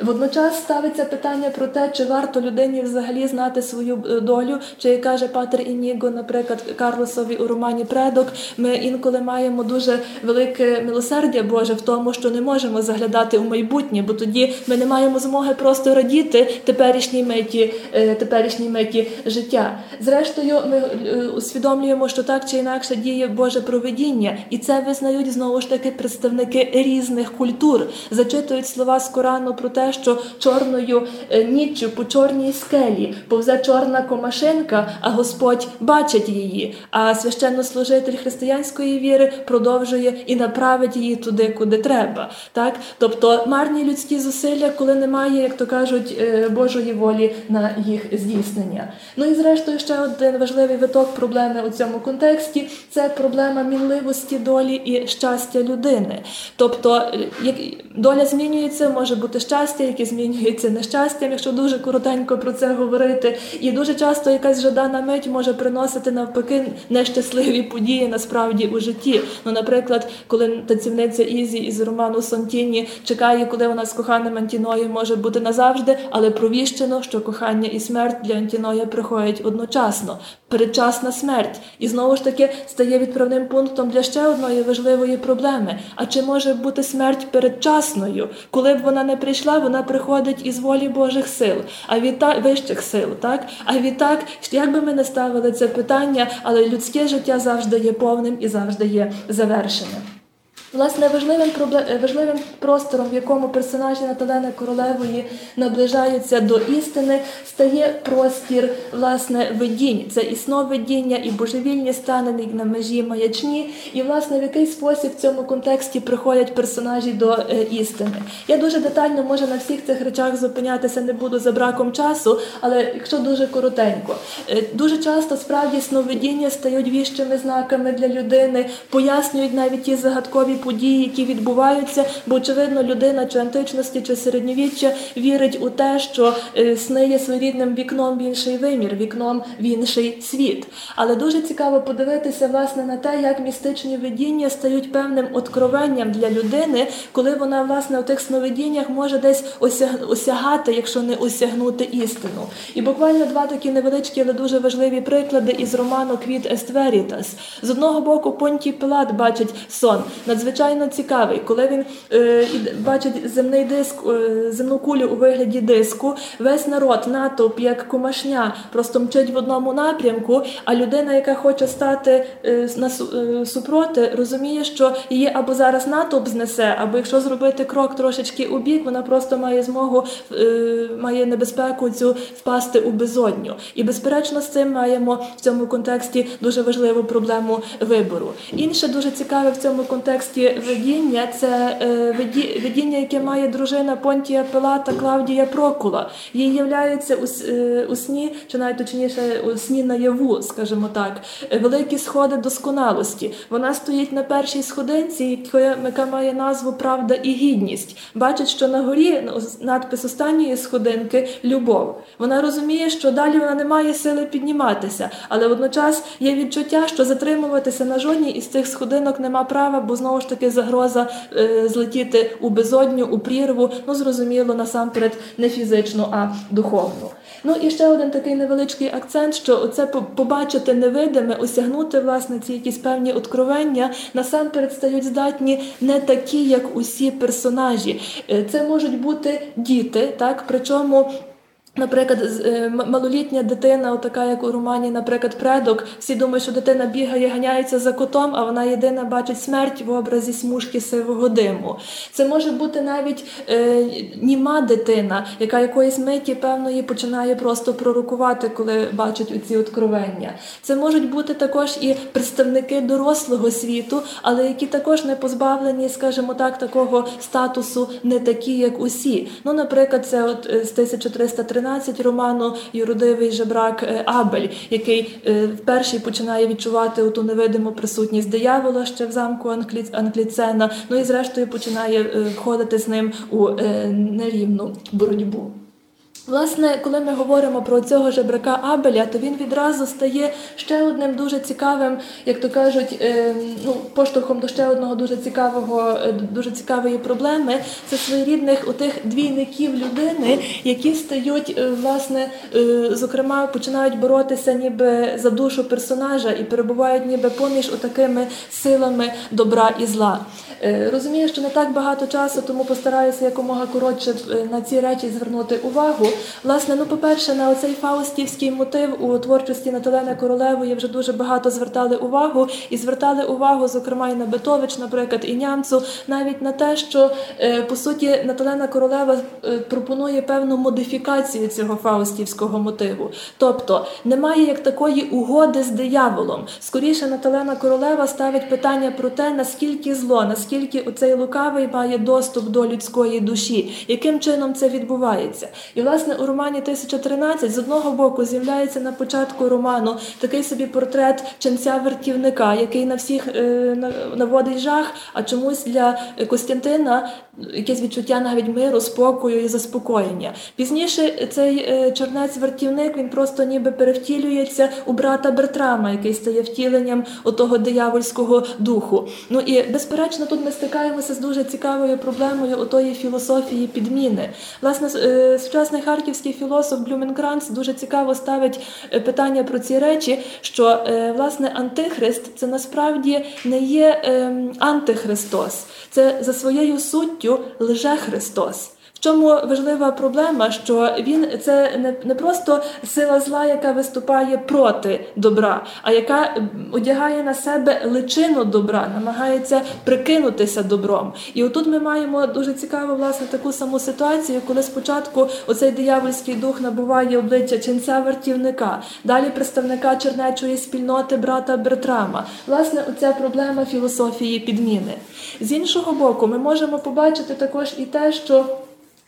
B: Водночас ставиться питання про те, чи варто людині взагалі знати свою е, долю, чи як каже Патер Ініго, наприклад, Карлосові у романі Предок, ми інколи маємо дуже велике милосердя Боже в тому, що не можемо заглядати у майбутнє, бо тоді ми не маємо змоги просто радіти теперішній меті, е, теперішній меті життя. Зрештою, ми е, усвідомлюємо, що так чи інакше діє Боже проведіння, і це визнають знову ж таки представники різних культур, зачитують слова з Корану про те, що чорною е, ніччю по чорній скелі повзе чорна комашинка, а Господь бачить її. А священнослужитель християнської віри продовжує і направить її туди, куди треба. Так, тобто марні людські зусилля, коли немає, як то кажуть, е, Божої волі на їх здійснення. Ну і зрештою, ще один важливий виток проблеми у цьому контексті це проблема мінливості долі і щастя людини. Тобто, е, як доля змінюється, може бути щастя, яке змінюється нещастям, якщо дуже коротенько про це говорити. І дуже часто якась жадана мить може приносити навпаки нещасливі події насправді у житті. Ну, наприклад, коли танцівниця Ізі із роману Сонтіні чекає, коли вона з коханим Антіною може бути назавжди, але провіщено, що кохання і смерть для Антіноя приходять одночасно. Передчасна смерть. І знову ж таки стає відправним пунктом для ще одної важливої проблеми. А чи може бути смерть передчасною? Коли б вона не прийшла, вона приходить із волі Божих сил, а відтак вищих сил, так? А відтак, як би ми не ставили це питання, але людське життя завжди є повним і завжди є завершеним. Власне, важливим пробле- важливим простором, в якому персонажі Наталени Королевої наближаються до істини, стає простір власне видінь. Це і сновидіння, і божевільні стани на межі маячні. І власне в який спосіб в цьому контексті приходять персонажі до е, істини. Я дуже детально може на всіх цих речах зупинятися не буду за браком часу, але якщо дуже коротенько, Е, дуже часто справді сновидіння стають віщими знаками для людини, пояснюють навіть ті загадкові події, які відбуваються, бо очевидно людина чи античності, чи середньовіччя вірить у те, що е, сни є своєрідним вікном в інший вимір, вікном в інший світ. Але дуже цікаво подивитися власне на те, як містичні видіння стають певним откровенням для людини, коли вона власне у тих сновидіннях може десь осяг- осягати, якщо не осягнути істину. І буквально два такі невеличкі, але дуже важливі приклади із роману Квіт Естверітас. З одного боку, Понтій Пилат бачить сон, надзвичайно цікавий. Коли він е, бачить земний диск, е, земну кулю у вигляді диску, весь народ, натовп, як комашня, просто мчить в одному напрямку. А людина, яка хоче стати е, на е, супроти, розуміє, що її або зараз натовп знесе, або якщо зробити крок трошечки у бік, вона просто має змогу е, має небезпеку цю впасти у безодню. І безперечно, з цим маємо в цьому контексті дуже важливу проблему вибору. Інше дуже цікаве в цьому контексті видіння це видіння, яке має дружина Понтія Пилата Клавдія Прокула. Їй являється у сні, чи навіть точніше у сні наяву, скажімо так, великі сходи досконалості. Вона стоїть на першій сходинці, яка має назву Правда і гідність. Бачить, що на горі надпис останньої сходинки любов. Вона розуміє, що далі вона не має сили підніматися, але водночас є відчуття, що затримуватися на жодній із цих сходинок нема права, бо знову ж таки загроза е, злетіти у безодню, у прірву. Ну зрозуміло, насамперед не фізичну, а духовну. Ну і ще один такий невеличкий акцент, що оце побачити невидиме, осягнути власне ці якісь певні откровення, насамперед стають здатні не такі, як усі персонажі. Е, це можуть бути діти, так причому. Наприклад, е, малолітня дитина, така як у романі, наприклад, предок, всі думають, що дитина бігає, ганяється за котом, а вона єдина бачить смерть в образі смужки сивого диму. Це може бути навіть е, німа дитина, яка якоїсь миті певної починає просто пророкувати, коли бачить оці откровення. Це можуть бути також і представники дорослого світу, але які також не позбавлені, скажімо так, такого статусу, не такі, як усі. Ну, наприклад, це от е, з 1313 12 роману Юродивий жебрак е, Абель, який е, вперше починає відчувати ту невидиму присутність диявола ще в замку Анкліцена. Ну і зрештою починає е, входити з ним у нерівну боротьбу. Власне, коли ми говоримо про цього жебрака Абеля, то він відразу стає ще одним дуже цікавим, як то кажуть, ем, ну поштовхом до ще одного дуже цікавого, е, дуже цікавої проблеми. Це своєрідних отих двійників людини, які стають, е, власне, е, зокрема, починають боротися ніби за душу персонажа і перебувають ніби поміж отакими силами добра і зла. Розумію, що не так багато часу, тому постараюся якомога коротше на ці речі звернути увагу. Власне, ну, по-перше, на оцей фаустівський мотив у творчості Наталени Королевої вже дуже багато звертали увагу, і звертали увагу, зокрема, і на Бетович, наприклад, і нямцу, навіть на те, що е, по суті Наталена Королева е, пропонує певну модифікацію цього фаустівського мотиву. Тобто немає як такої угоди з дияволом. Скоріше Наталена Королева ставить питання про те, наскільки зло, наскільки оцей лукавий має доступ до людської душі, яким чином це відбувається. І власне власне, у романі 1013 з одного боку з'являється на початку роману такий собі портрет ченця вертівника, який на всіх е, наводить жах, а чомусь для Костянтина якесь відчуття навіть миру, спокою і заспокоєння. Пізніше цей е, чернець-вертівник він просто ніби перевтілюється у брата Бертрама, який стає втіленням отого диявольського духу. Ну і безперечно, тут ми стикаємося з дуже цікавою проблемою отої філософії підміни. Власне, е, сучасний харківський філософ Блюменкранц дуже цікаво ставить е, питання про ці речі, що власне антихрист це насправді не є ем, антихристос, це за своєю суттю лже Христос. В чому важлива проблема, що він це не не просто сила зла, яка виступає проти добра, а яка одягає на себе личину добра, намагається прикинутися добром. І отут ми маємо дуже цікаву власне таку саму ситуацію, коли спочатку оцей диявольський дух набуває обличчя ченця вартівника, далі представника чернечої спільноти брата Бертрама. Власне, оця проблема філософії підміни. З іншого боку, ми можемо побачити також і те, що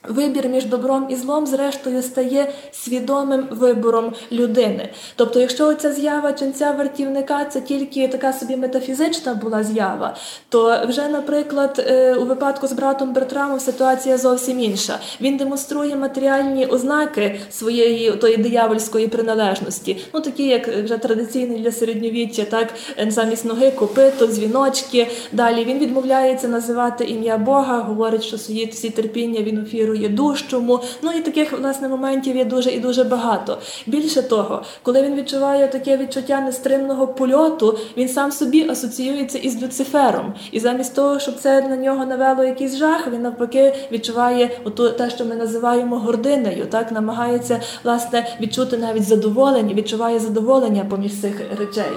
B: Вибір між добром і злом, зрештою, стає свідомим вибором людини. Тобто, якщо ця з'ява ченця вартівника це тільки така собі метафізична була з'ява, то вже, наприклад, е, у випадку з братом Бертрамом ситуація зовсім інша. Він демонструє матеріальні ознаки своєї тої диявольської приналежності, ну такі, як вже традиційні для середньовіччя, так е, замість ноги, копито, дзвіночки. Далі він відмовляється називати ім'я Бога, говорить, що свої всі терпіння він ефіру дарує дужчому. Ну і таких власне моментів є дуже і дуже багато. Більше того, коли він відчуває таке відчуття нестримного польоту, він сам собі асоціюється із Люцифером. І замість того, щоб це на нього навело якийсь жах, він навпаки відчуває оту, те, що ми називаємо гординою, так намагається власне відчути навіть задоволення, відчуває задоволення поміж цих речей.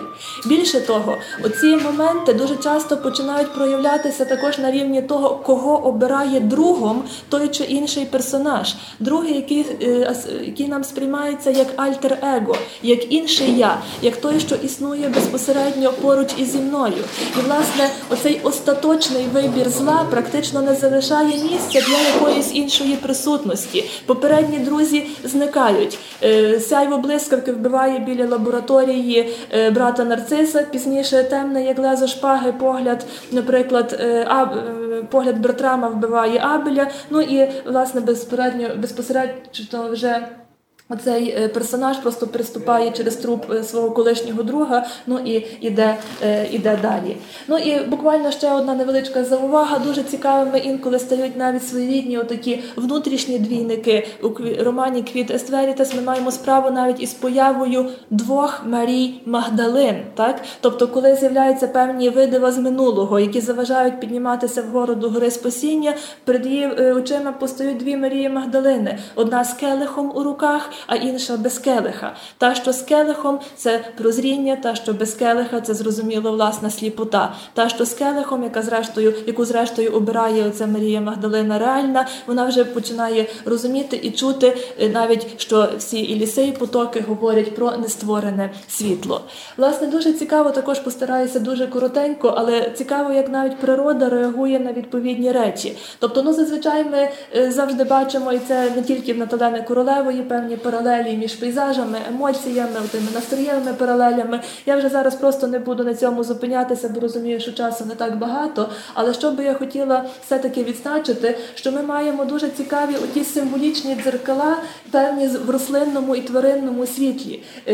B: Більше того, оці моменти дуже часто починають проявлятися також на рівні того, кого обирає другом той чи інший персонаж. Другий, який, е, який нам сприймається як альтер-его, як інший я, як той, що існує безпосередньо поруч із зі мною. І власне оцей остаточний вибір зла практично не залишає місця для якоїсь іншої присутності. Попередні друзі зникають. Е, Сяйво блискавки вбиває біля лабораторії е, брата Нарциса. Пізніше темне, як лезо шпаги, погляд, наприклад, погляд Бертрама вбиває Абеля. Ну і власне безпосередньо безпосередньо вже. Оцей е, персонаж просто приступає через труп е, свого колишнього друга, ну і іде, е, іде далі. Ну і буквально ще одна невеличка заувага. Дуже цікавими інколи стають навіть своєрідні отакі внутрішні двійники. У романі Квіт Естверітас ми маємо справу навіть із появою двох Марій Магдалин. Так? Тобто, коли з'являються певні видива з минулого, які заважають підніматися вгору до гори спасіння, перед її очима постають дві Марії Магдалини: одна з келихом у руках, а інша без келиха. Та, що з келихом це прозріння, та, що без келиха це зрозуміло власна сліпота. Та, що з келихом, яка зрештою, яку зрештою обирає оця Марія Магдалина реальна, вона вже починає розуміти і чути е, навіть, що всі і ліси, і потоки говорять про нестворене світло. Власне, дуже цікаво, також постараюся дуже коротенько, але цікаво, як навіть природа реагує на відповідні речі. Тобто, ну зазвичай ми е, завжди бачимо, і це не тільки в Наталени Королевої певні паралелі між пейзажами, емоціями, тими настроєвими паралелями. Я вже зараз просто не буду на цьому зупинятися, бо розумію, що часу не так багато. Але що би я хотіла все-таки відзначити, що ми маємо дуже цікаві оті символічні дзеркала, певні в рослинному і тваринному світлі, е,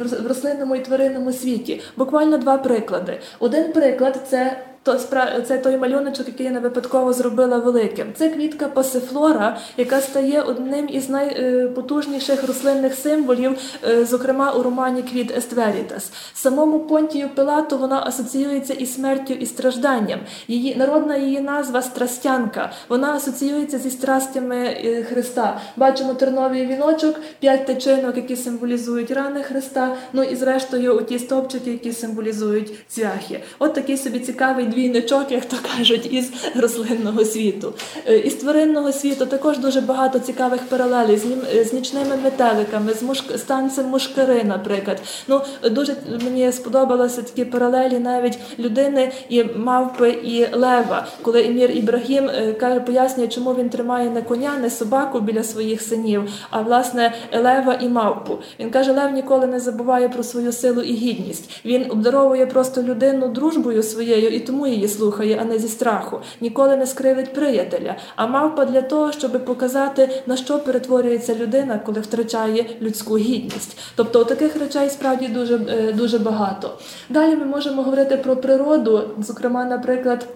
B: рос- в рослинному і тваринному світі. Буквально два приклади. Один приклад це. То це той малюночок, який я не випадково зробила великим. Це квітка пасифлора, яка стає одним із найпотужніших рослинних символів, е, зокрема у романі Квіт Естверітас. Самому Понтію Пилату вона асоціюється із смертю і стражданням. Її народна її назва страстянка. Вона асоціюється зі страстями е, Христа. Бачимо терновий віночок, п'ять тичинок, які символізують рани Христа. Ну і зрештою, оті стовпчики, які символізують цвяхи. От такий собі цікавий двійничок, як то кажуть, із рослинного світу. Е, Із тваринного світу також дуже багато цікавих паралелей з, е, нічними метеликами, з, муш... з танцем мушкари, наприклад. Ну, дуже мені сподобалися такі паралелі навіть людини і мавпи і лева, коли Емір Ібрагім е, каже, пояснює, чому він тримає не коня, не собаку біля своїх синів, а власне лева і мавпу. Він каже, лев ніколи не забуває про свою силу і гідність. Він обдаровує просто людину дружбою своєю і тому її слухає, а не зі страху. Ніколи не скривить приятеля. А мавпа для того, щоб показати, на що перетворюється людина, коли втрачає людську гідність. Тобто таких речей справді дуже, е, дуже багато. Далі ми можемо говорити про природу, зокрема, наприклад.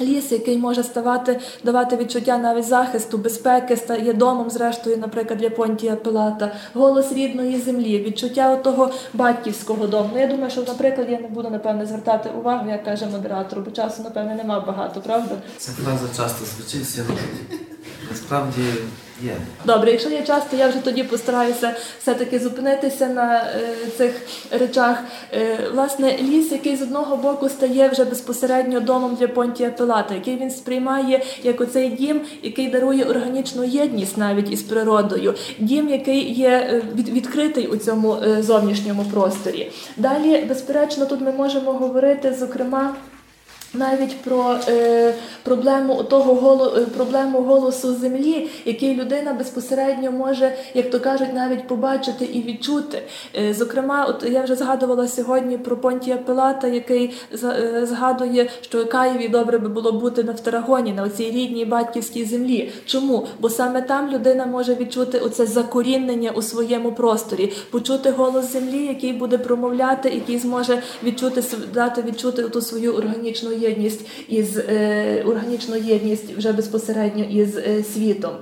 B: Ліс, який може ставати, давати відчуття навіть захисту, безпеки, стає домом, зрештою, наприклад, для Понтія Пилата, голос рідної землі, відчуття того батьківського дому. Ну, я думаю, що, наприклад, я не буду напевне звертати увагу, як каже модератор, бо часу, напевне, нема багато, правда?
A: Ця фраза часто звучить сьогодні. Насправді
B: Добре, якщо є час, то я вже тоді постараюся все-таки зупинитися на е, цих речах. Е, власне, ліс, який з одного боку стає вже безпосередньо домом для Понтія Пилата, який він сприймає як оцей дім, який дарує органічну єдність навіть із природою, дім, який є е, від, відкритий у цьому е, зовнішньому просторі. Далі, безперечно, тут ми можемо говорити, зокрема. Навіть про е, проблему того голо, е, проблему голосу землі, який людина безпосередньо може, як то кажуть, навіть побачити і відчути. Е, зокрема, от я вже згадувала сьогодні про Понтія Пилата, який е, згадує, що Каєві добре би було бути на Вторагоні, на цій рідній батьківській землі. Чому? Бо саме там людина може відчути оце закорінення у своєму просторі, почути голос землі, який буде промовляти, який зможе відчути дати відчути ту свою органічну єдність із е, органічну єдність вже безпосередньо із е, світом.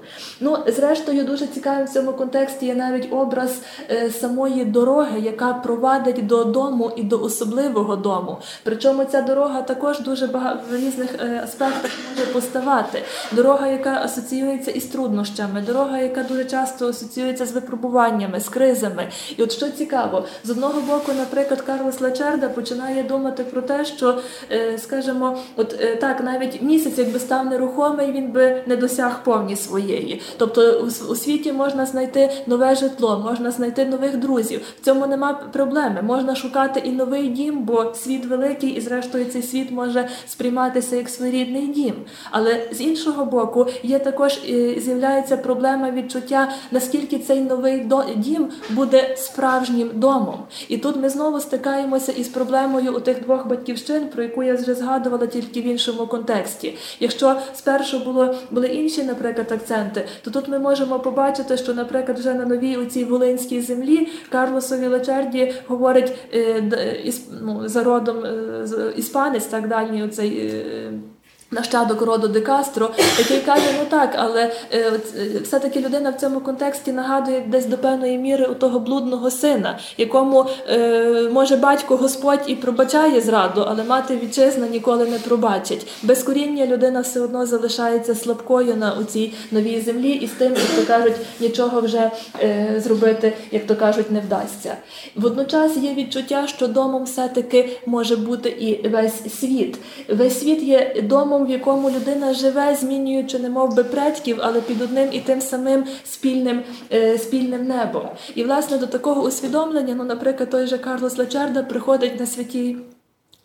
B: Ну, зрештою, дуже цікавим в цьому контексті є навіть образ е, самої дороги, яка провадить до дому і до особливого дому. Причому ця дорога також дуже багато в різних аспектах може поставати. Дорога, яка асоціюється із труднощами, дорога, яка дуже часто асоціюється з випробуваннями, з кризами. І от що цікаво, з одного боку, наприклад, Карлос Лачерда починає думати про те, що, е, скажімо, от е, так, навіть місяць, якби став нерухомий, він би не досяг повні своєї. Тобто у, світі можна знайти нове житло, можна знайти нових друзів. В цьому нема проблеми. Можна шукати і новий дім, бо світ великий, і зрештою цей світ може сприйматися як своєрідний дім. Але з іншого боку, є також е, з'являється проблема відчуття, наскільки цей новий дім буде справжнім домом. І тут ми знову стикаємося із проблемою у тих двох батьківщин, про яку я вже згадувала тільки в іншому контексті. Якщо спершу було були інші, наприклад, акценти, то тут ми можемо побачити, що, наприклад, вже на новій у цій волинській землі Карлосові Лачерді говорить е, ну, за родом е, іспанець, так дальній оцей. Нащадок роду Де Кастро, який каже, ну так, але е, е, все-таки людина в цьому контексті нагадує десь до певної міри у того блудного сина, якому е, може батько Господь і пробачає зраду, але мати вітчизна ніколи не пробачить. Без коріння людина все одно залишається слабкою на у цій новій землі, і з тим, як то кажуть, нічого вже е, зробити, як то кажуть, не вдасться. Водночас є відчуття, що домом все-таки може бути і весь світ. Весь світ є домом, в якому людина живе, змінюючи немов би предків, але під одним і тим самим спільним, е, спільним небом. І власне до такого усвідомлення, ну, наприклад, той же Карлос Лачарда приходить на святій.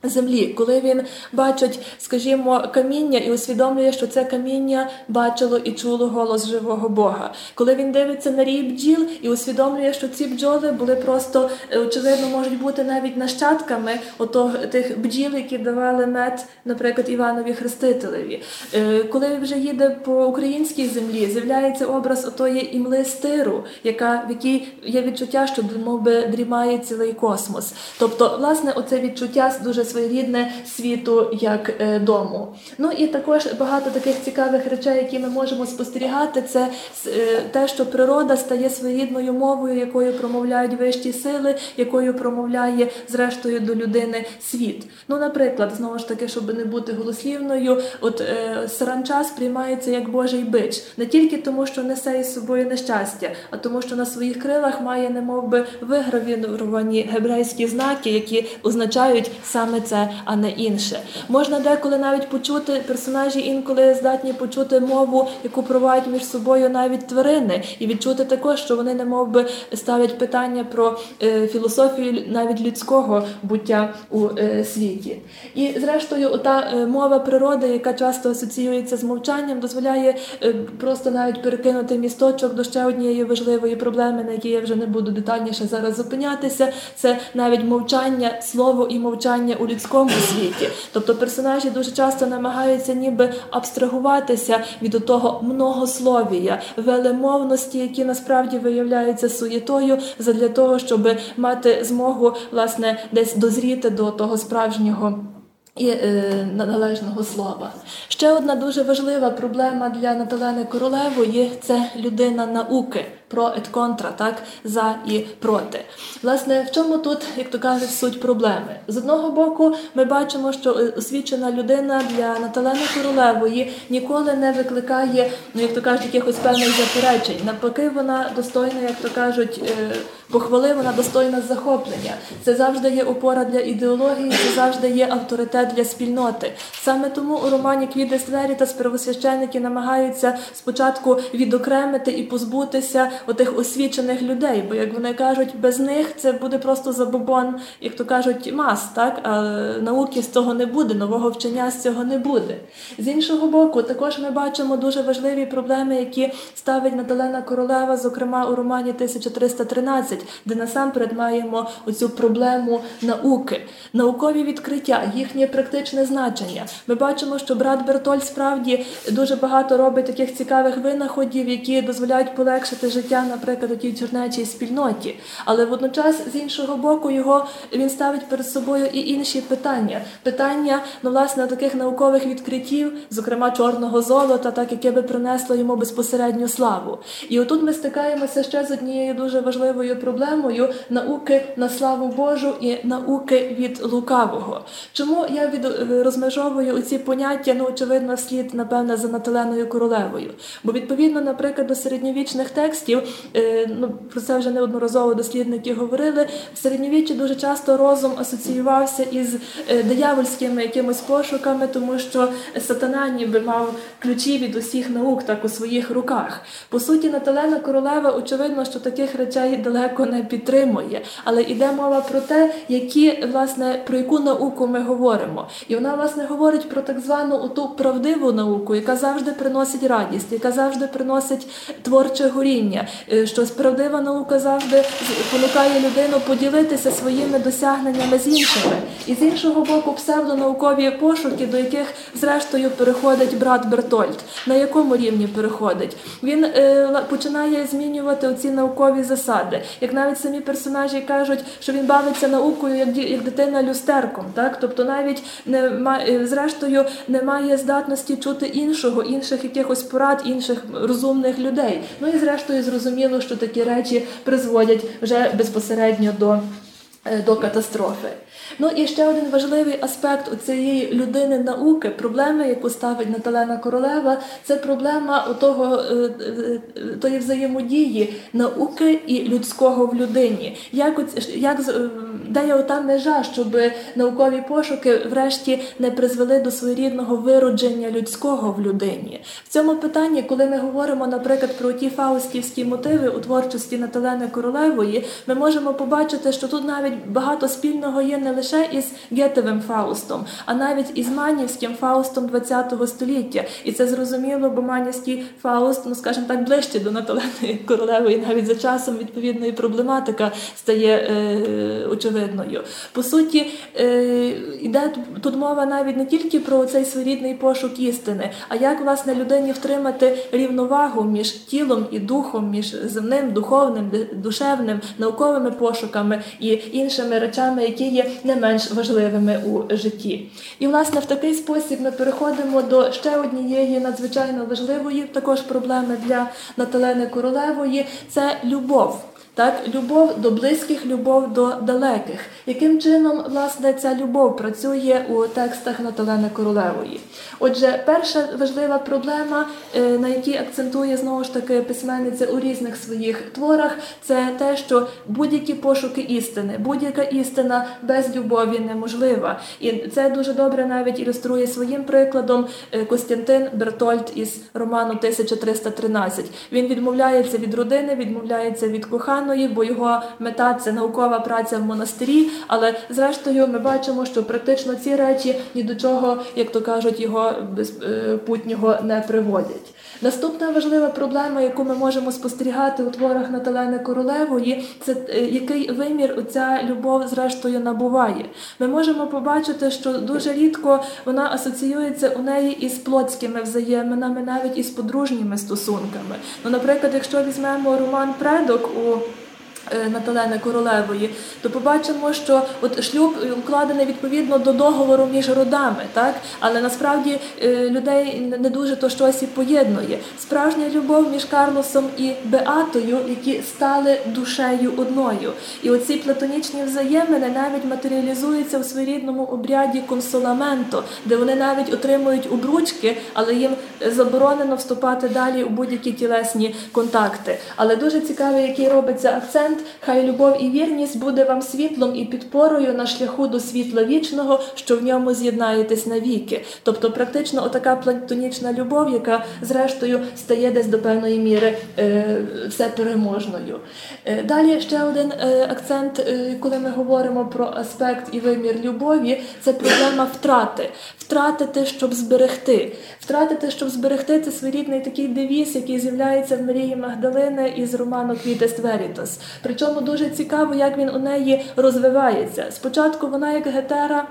B: Землі, коли він бачить, скажімо, каміння і усвідомлює, що це каміння бачило і чуло голос живого Бога. Коли він дивиться на рій бджіл і усвідомлює, що ці бджоли були просто е, очевидно можуть бути навіть нащадками ото тих бджіл, які давали мед, наприклад, Іванові Хрестителеві. Е, Коли він вже їде по українській землі, з'являється образ отої імли стиру, яка в якій є відчуття, що мов би дрімає цілий космос. Тобто, власне, оце відчуття дуже своєрідне світу як е, дому. Ну і також багато таких цікавих речей, які ми можемо спостерігати, це е, те, що природа стає своєрідною мовою, якою промовляють вищі сили, якою промовляє зрештою до людини світ. Ну, наприклад, знову ж таки, щоб не бути голослівною, от е, саранча сприймається як Божий бич, не тільки тому, що несе із собою нещастя, а тому, що на своїх крилах має немовби вигравіровані гебрейські знаки, які означають саме це, а не інше. Можна деколи навіть почути персонажі інколи здатні почути мову, яку проводять між собою навіть тварини, і відчути також, що вони немовби ставлять питання про е, філософію навіть людського буття у е, світі. І зрештою, ота е, мова природи, яка часто асоціюється з мовчанням, дозволяє просто навіть перекинути місточок до ще однієї важливої проблеми, на якій я вже не буду детальніше зараз зупинятися. Це навіть мовчання, слово і мовчання у людському світі. Тобто персонажі дуже часто намагаються ніби абстрагуватися від того многословія, велемовності, які насправді виявляються суєтою, задля того, щоб мати змогу власне десь дозріти до того справжнього. І е, належного слова. Ще одна дуже важлива проблема для Наталени Королевої це людина науки про et контра, так за і проти. Власне, в чому тут, як то кажуть, суть проблеми? З одного боку, ми бачимо, що е, освічена людина для Наталени Королевої ніколи не викликає, ну як то кажуть, якихось певних заперечень. Навпаки, вона достойна, як то кажуть, е, похвали, вона достойна захоплення. Це завжди є опора для ідеології, це завжди є авторитет для спільноти. Саме тому у романі Квіди Верітас первосвященники намагаються спочатку відокремити і позбутися отих освічених людей, бо як вони кажуть, без них це буде просто забобон, як то кажуть, мас, так а науки з цього не буде, нового вчення з цього не буде. З іншого боку, також ми бачимо дуже важливі проблеми, які ставить Наталена Королева, зокрема у романі 1313, де насамперед маємо оцю проблему науки, наукові відкриття, їхнє практичне значення. Ми бачимо, що брат Бертоль справді дуже багато робить таких цікавих винаходів, які дозволяють полегшити життя життя, наприклад, у тій чорнечій спільноті. Але водночас, з іншого боку, його він ставить перед собою і інші питання. Питання ну, власне, таких наукових відкриттів, зокрема чорного золота, так яке би принесло йому безпосередню славу. І отут ми стикаємося ще з однією дуже важливою проблемою науки на славу Божу і науки від лукавого. Чому я від розмежовую ці поняття? Ну, очевидно, вслід, напевне, за Наталеною королевою. Бо відповідно, наприклад, до середньовічних текстів, е, ну про це вже неодноразово дослідники говорили. В середньовіччі дуже часто розум асоціювався із е, диявольськими якимось пошуками, тому що сатана ніби мав ключі від усіх наук так у своїх руках. По суті, Наталена королева, очевидно, що таких речей далеко не підтримує, але йде мова про те, які власне про яку науку ми говоримо, і вона власне говорить про так звану ту правдиву науку, яка завжди приносить радість, яка завжди приносить творче горіння. Е, що правдива наука завжди понукає людину поділитися своїми досягненнями з іншими, і з іншого боку, псевдонаукові пошуки, до яких зрештою переходить брат Бертольд. На якому рівні переходить? Він е, починає змінювати оці наукові засади, як навіть самі персонажі кажуть, що він бавиться наукою, як як дитина люстерком, так тобто навіть не має зрештою немає здатності чути іншого, інших якихось порад, інших розумних людей. Ну і зрештою зрозуміло, що такі речі призводять вже безпосередньо до. Е, до катастрофи. Ну і ще один важливий аспект у цієї людини науки, проблеми, яку ставить Наталена Королева, це проблема того, е, е, тої взаємодії науки і людського в людині. Як, як де є ота межа, щоб наукові пошуки, врешті, не призвели до своєрідного виродження людського в людині? В цьому питанні, коли ми говоримо, наприклад, про ті фаустівські мотиви у творчості Наталени Королевої, ми можемо побачити, що тут навіть багато спільного є не лише із Гетевим Фаустом, а навіть із Манівським Фаустом ХХ століття. І це зрозуміло, бо Манівський Фауст, ну скажімо так, ближче до Наталени Королевої, навіть за часом відповідної проблематика стає е, очевидною. По суті, е, йде тут мова навіть не тільки про цей своєрідний пошук істини, а як власне людині втримати рівновагу між тілом і духом, між земним, духовним, душевним, науковими пошуками і іншими речами, які є не менш важливими у житті. І, власне, в такий спосіб ми переходимо до ще однієї надзвичайно важливої також проблеми для Наталени Королевої це любов. Так, любов до близьких, любов до далеких. Яким чином власне ця любов працює у текстах Наталени Королевої? Отже, перша важлива проблема, е, на якій акцентує знову ж таки письменниця у різних своїх творах, це те, що будь-які пошуки істини, будь-яка істина без любові неможлива. І це дуже добре навіть ілюструє своїм прикладом е, Костянтин Бертольд із роману 1313. Він відмовляється від родини, відмовляється від кохання коханої, бо його мета це наукова праця в монастирі. Але зрештою ми бачимо, що практично ці речі ні до чого, як то кажуть, його безпутнього не приводять. Наступна важлива проблема, яку ми можемо спостерігати у творах Наталени Королевої, це е, який вимір ця любов зрештою набуває. Ми можемо побачити, що дуже рідко вона асоціюється у неї із плотськими взаєминами, навіть із подружніми стосунками. Ну, наприклад, якщо візьмемо роман Предок у Наталени Королевої, то побачимо, що от шлюб укладений відповідно до договору між родами, так але насправді е, людей не дуже то щось і поєднує. Справжня любов між Карлосом і Беатою, які стали душею одною. І оці платонічні взаємини навіть матеріалізуються у своєрідному обряді консоламенто, де вони навіть отримують обручки, але їм заборонено вступати далі у будь-які тілесні контакти. Але дуже цікавий, який робиться акцент момент, хай любов і вірність буде вам світлом і підпорою на шляху до світла вічного, що в ньому з'єднаєтесь навіки. Тобто, практично, отака платонічна любов, яка зрештою стає десь до певної міри е, всепереможною. Е, далі ще один е, акцент, е, коли ми говоримо про аспект і вимір любові, це проблема втрати. Втратити, щоб зберегти. Втратити, щоб зберегти, це своєрідний такий девіз, який з'являється в Марії Магдалини із роману Квітес Верітас. Причому дуже цікаво, як він у неї розвивається. Спочатку вона, як гетера,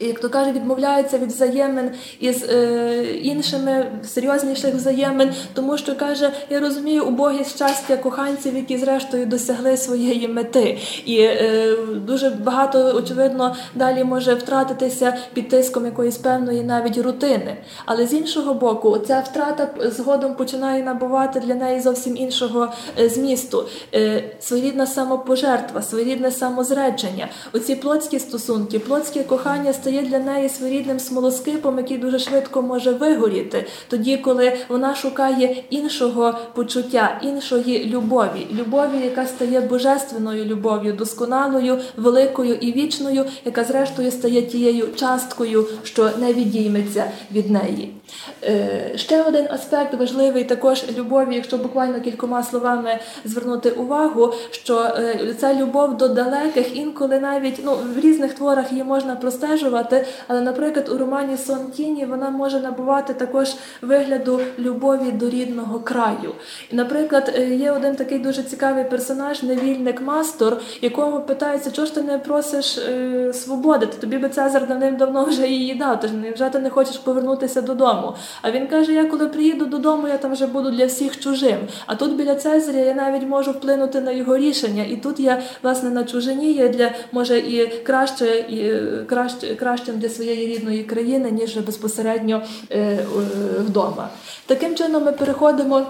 B: як то каже, відмовляється від взаємин із е, іншими серйозніших взаємин, тому що каже: я розумію убогість щастя коханців, які зрештою досягли своєї мети, і е, дуже багато очевидно далі може втратитися під тиском якоїсь певної навіть рутини. Але з іншого боку, ця втрата згодом починає набувати для неї зовсім іншого е, змісту. Е, своєрідна самопожертва, своєрідне самозречення. Оці плотські стосунки, плотське кохання стає для неї своєрідним смолоскипом, який дуже швидко може вигоріти, тоді, коли вона шукає іншого почуття, іншої любові, любові, яка стає божественною любов'ю, досконалою, великою і вічною, яка зрештою стає тією часткою, що не відійметься від неї. Е, ще один аспект важливий також любові, якщо буквально кількома словами звернути увагу, що е, ця любов до далеких інколи навіть ну в різних творах її можна простежувати, але, наприклад, у романі Сон Тіні вона може набувати також вигляду любові до рідного краю. І, наприклад, е, є один такий дуже цікавий персонаж, невільник Мастор, якому питається, чого ж ти не просиш е, свободи? Тобі би Цезар давним-давно вже її дав, тож невже ти не хочеш повернутися додому? А він каже: Я коли приїду додому, я там вже буду для всіх чужим. А тут біля Цезаря я навіть можу вплинути на його рішення, і тут я власне на чужині є для може і краще, і е, краще кращим для своєї рідної країни, ніж безпосередньо е, е, вдома. Таким чином ми переходимо.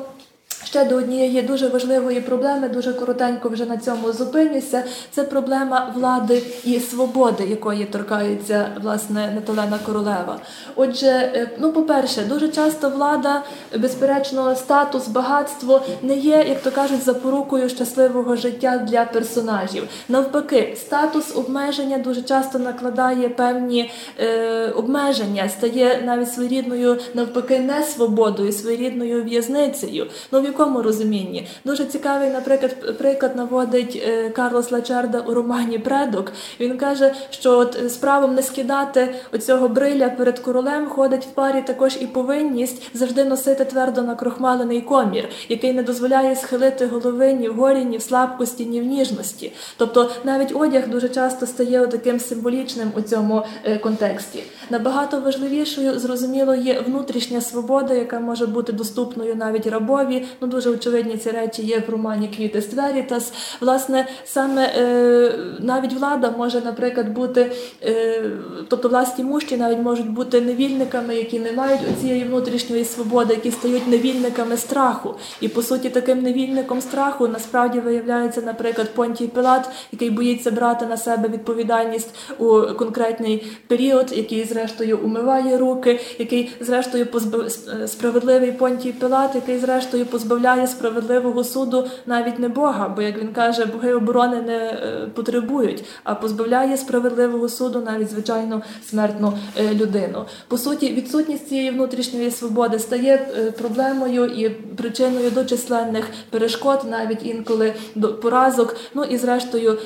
B: Ще до однієї дуже важливої проблеми, дуже коротенько вже на цьому зупинюся. Це проблема влади і свободи, якої торкається власне Наталена Королева. Отже, е, ну по-перше, дуже часто влада, безперечно, статус, багатство не є, як то кажуть, запорукою щасливого життя для персонажів. Навпаки, статус обмеження дуже часто накладає певні е, обмеження, стає навіть своєрідною, навпаки, не свободою, своєрідною в'язницею. Ну, якому розумінні. Дуже цікавий, наприклад, приклад наводить е, Карлос Лачарда у романі Предок. Він каже, що от з правом не скидати оцього бриля перед королем ходить в парі також і повинність завжди носити твердо накрохмалений комір, який не дозволяє схилити голови ні вгорі, ні в слабкості, ні в ніжності. Тобто навіть одяг дуже часто стає таким символічним у цьому е, контексті. Набагато важливішою, зрозуміло, є внутрішня свобода, яка може бути доступною навіть рабові. Ну дуже очевидні ці речі є в романі Квіти Стверітас. Власне, саме е, навіть влада може, наприклад, бути, е, тобто власні мущі навіть можуть бути невільниками, які не мають цієї внутрішньої свободи, які стають невільниками страху. І по суті, таким невільником страху насправді виявляється, наприклад, Понтій Пилат, який боїться брати на себе відповідальність у конкретний період, який зрештою умиває руки, який зрештою позбав... справедливий Понтій Пилат, який зрештою позбавляє позбавляє справедливого суду навіть не Бога, бо як він каже, боги оборони не е, потребують, а позбавляє справедливого суду навіть звичайно смертну е, людину. По суті, відсутність цієї внутрішньої свободи стає е, проблемою і причиною до численних перешкод, навіть інколи до поразок. Ну і зрештою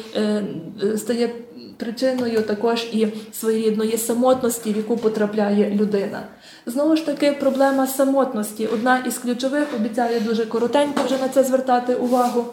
B: стає. Причиною також і своєрідної самотності, в яку потрапляє людина. Знову ж таки, проблема самотності одна із ключових, обіцяю дуже коротенько вже на це звертати увагу.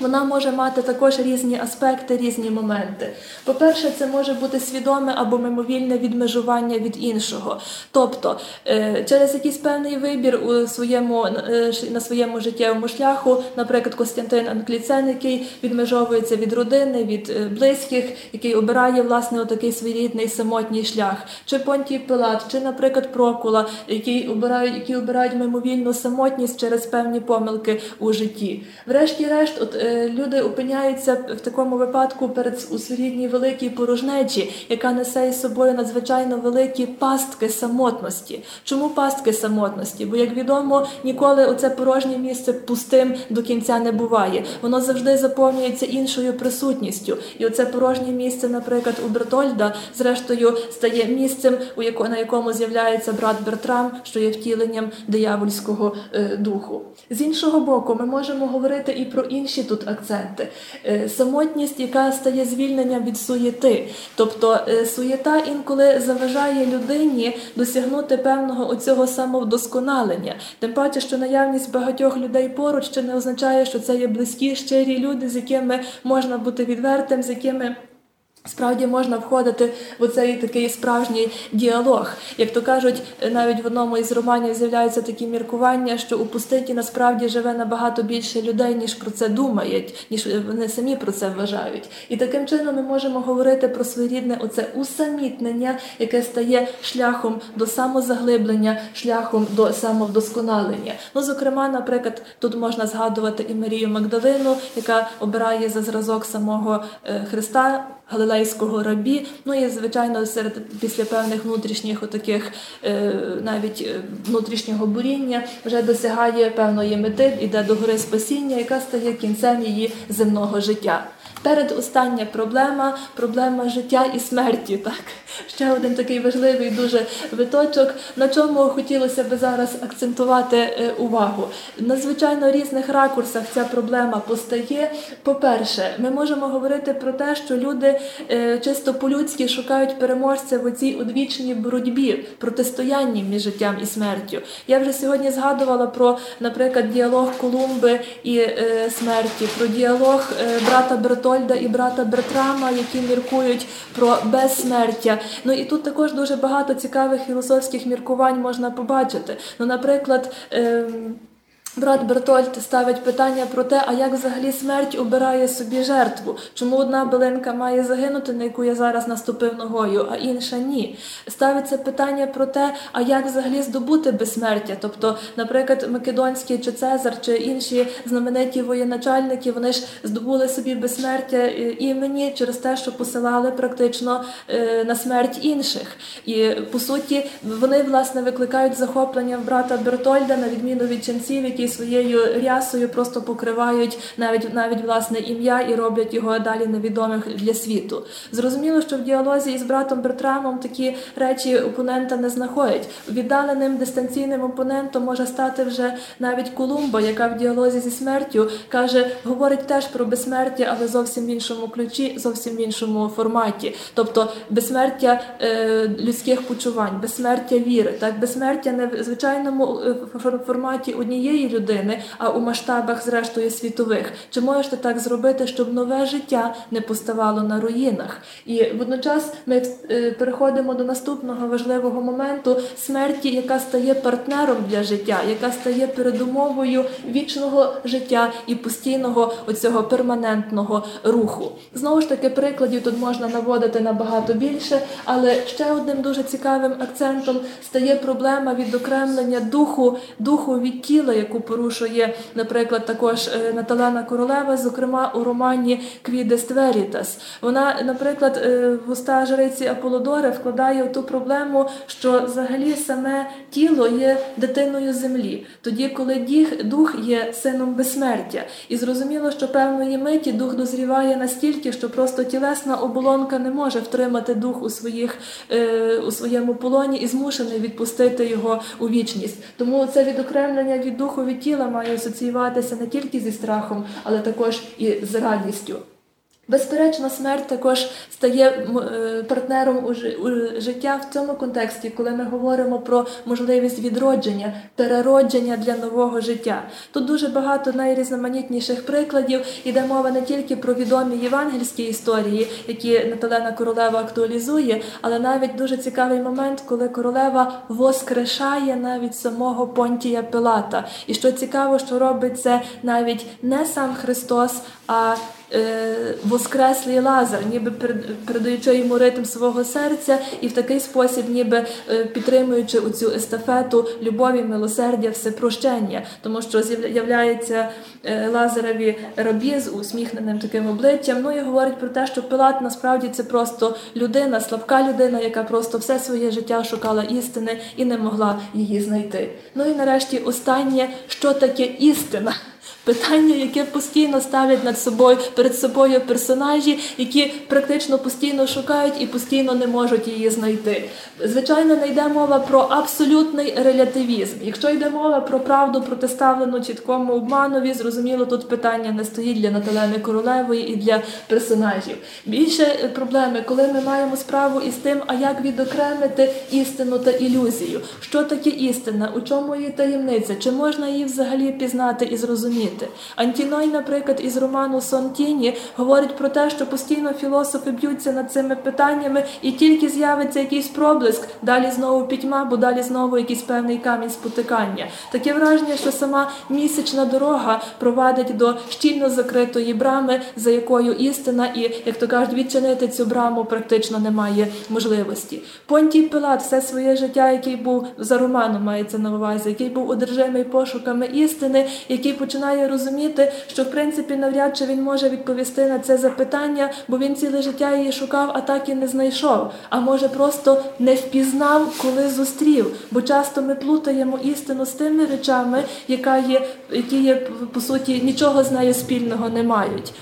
B: Вона може мати також різні аспекти, різні моменти. По-перше, це може бути свідоме або мимовільне відмежування від іншого. Тобто, е, через якийсь певний вибір у своєму, е, на своєму життєвому шляху, наприклад, Костянтин Анкліцен, який відмежовується від родини, від е, близьких, який обирає власне отакий своєрідний самотній шлях, чи Понтій Пилат, чи, наприклад, Прокула, які обирають, які обирають мимовільну самотність через певні помилки у житті. Врешті-решт, от люди опиняються в такому випадку перед у своєрідній великій порожнечі, яка несе із собою надзвичайно великі пастки самотності. Чому пастки самотності? Бо, як відомо, ніколи оце порожнє місце пустим до кінця не буває. Воно завжди заповнюється іншою присутністю. І оце порожнє місце, наприклад, у Бертольда, зрештою, стає місцем, у яко, на якому з'являється брат Бертрам, що є втіленням диявольського е, духу. З іншого боку, ми можемо говорити і про інші тут акценти. Е, самотність, яка стає звільненням від суєти. Тобто е, суєта інколи заважає людині досягнути певного оцього самовдосконалення. Тим паче, що наявність багатьох людей поруч ще не означає, що це є близькі, щирі люди, з якими можна бути відвертим, з якими Справді можна входити в цей такий справжній діалог. Як то кажуть, навіть в одному із романів з'являються такі міркування, що у пустині насправді живе набагато більше людей, ніж про це думають, ніж вони самі про це вважають. І таким чином ми можемо говорити про своєрідне оце усамітнення, яке стає шляхом до самозаглиблення, шляхом до самовдосконалення. Ну, зокрема, наприклад, тут можна згадувати і Марію Магдалину, яка обирає за зразок самого е, Христа. Галилейського рабі, ну і звичайно, серед після певних внутрішніх отаких е, навіть е, внутрішнього буріння вже досягає певної мети, іде до гори спасіння, яка стає кінцем її земного життя. Передостання проблема проблема життя і смерті. Так, ще один такий важливий дуже виточок, на чому хотілося би зараз акцентувати е, увагу. На звичайно різних ракурсах ця проблема постає. По-перше, ми можемо говорити про те, що люди е, чисто по-людськи шукають переможця в оцій одвічній боротьбі, протистоянні між життям і смертю. Я вже сьогодні згадувала про, наприклад, діалог Колумби і е, смерті, про діалог брата Бертольда Леопольда і брата Бертрама, які міркують про безсмертя. Ну і тут також дуже багато цікавих філософських міркувань можна побачити. Ну, наприклад. Е Брат Бертольд ставить питання про те, а як взагалі смерть обирає собі жертву, чому одна билинка має загинути, на яку я зараз наступив ногою, а інша ні. Ставиться питання про те, а як взагалі здобути безсмертя. Тобто, наприклад, Македонський чи Цезар, чи інші знамениті воєначальники, вони ж здобули собі безсмертя е, імені через те, що посилали практично е, на смерть інших. І по суті, вони власне викликають захоплення брата Бертольда, на відміну від ченців, які які своєю рясою просто покривають навіть навіть власне ім'я і роблять його далі невідомим для світу. Зрозуміло, що в діалозі із братом Бертрамом такі речі опонента не знаходять. Віддаленим дистанційним опонентом може стати вже навіть Колумба, яка в діалозі зі смертю каже, говорить теж про безсмертя, але зовсім в іншому ключі, зовсім в іншому форматі. Тобто безсмертя е, людських почувань, безсмертя віри, так безсмертя не в звичайному е, форматі однієї людини, а у масштабах, зрештою, світових. Чи можете так зробити, щоб нове життя не поставало на руїнах? І водночас ми е, переходимо до наступного важливого моменту смерті, яка стає партнером для життя, яка стає передумовою вічного життя і постійного оцього перманентного руху. Знову ж таки, прикладів тут можна наводити набагато більше, але ще одним дуже цікавим акцентом стає проблема відокремлення духу, духу від тіла, яку порушує, наприклад, також е, Наталена Королева, зокрема у романі Квідес Верітас. Вона, наприклад, е, в уста жриці Аполлодори вкладає ту проблему, що взагалі саме тіло є дитиною землі, тоді, коли дух є сином безсмертя. І зрозуміло, що певної миті дух дозріває настільки, що просто тілесна оболонка не може втримати дух у своїх е, у своєму полоні і змушений відпустити його у вічність. Тому це відокремлення від духу від тіла має асоціюватися не тільки зі страхом, але також і з радістю. Безперечно, смерть також стає е, партнером у життя в цьому контексті, коли ми говоримо про можливість відродження, переродження для нового життя. Тут дуже багато найрізноманітніших прикладів, іде мова не тільки про відомі євангельські історії, які Наталена Королева актуалізує, але навіть дуже цікавий момент, коли королева воскрешає навіть самого Понтія Пилата. І що цікаво, що робить це навіть не сам Христос, а воскреслий Лазар, ніби передаючи йому ритм свого серця, і в такий спосіб, ніби е, підтримуючи цю естафету любові, милосердя, всепрощення, тому що з'являється е, Лазареві рабі з усміхненим таким обличчям. Ну і говорить про те, що Пилат насправді це просто людина, слабка людина, яка просто все своє життя шукала істини і не могла її знайти. Ну і нарешті останнє, що таке істина. Питання, яке постійно ставлять над собою перед собою персонажі, які практично постійно шукають і постійно не можуть її знайти. Звичайно, не йде мова про абсолютний релятивізм. Якщо йде мова про правду, протиставлену чіткому обманові, зрозуміло, тут питання не стоїть для Наталени Королевої і для персонажів. Більше проблеми, коли ми маємо справу із тим, а як відокремити істину та ілюзію, що таке істина, у чому її таємниця, чи можна її взагалі пізнати і зрозуміти. Вчити. Антіной, наприклад, із роману Сон Тіні говорить про те, що постійно філософи б'ються над цими питаннями, і тільки з'явиться якийсь проблиск, далі знову пітьма, бо далі знову якийсь певний камінь спотикання. Таке враження, що сама місячна дорога провадить до щільно закритої брами, за якою істина, і як то кажуть, відчинити цю браму практично немає можливості. Понтій Пилат все своє життя, який був за романом, мається на увазі, який був одержимий пошуками істини, який починає розуміти, що в принципі навряд чи він може відповісти на це запитання, бо він ціле життя її шукав, а так і не знайшов. А може просто не впізнав, коли зустрів. Бо часто ми плутаємо істину з тими речами, яка є, які є по суті нічого з нею спільного не мають.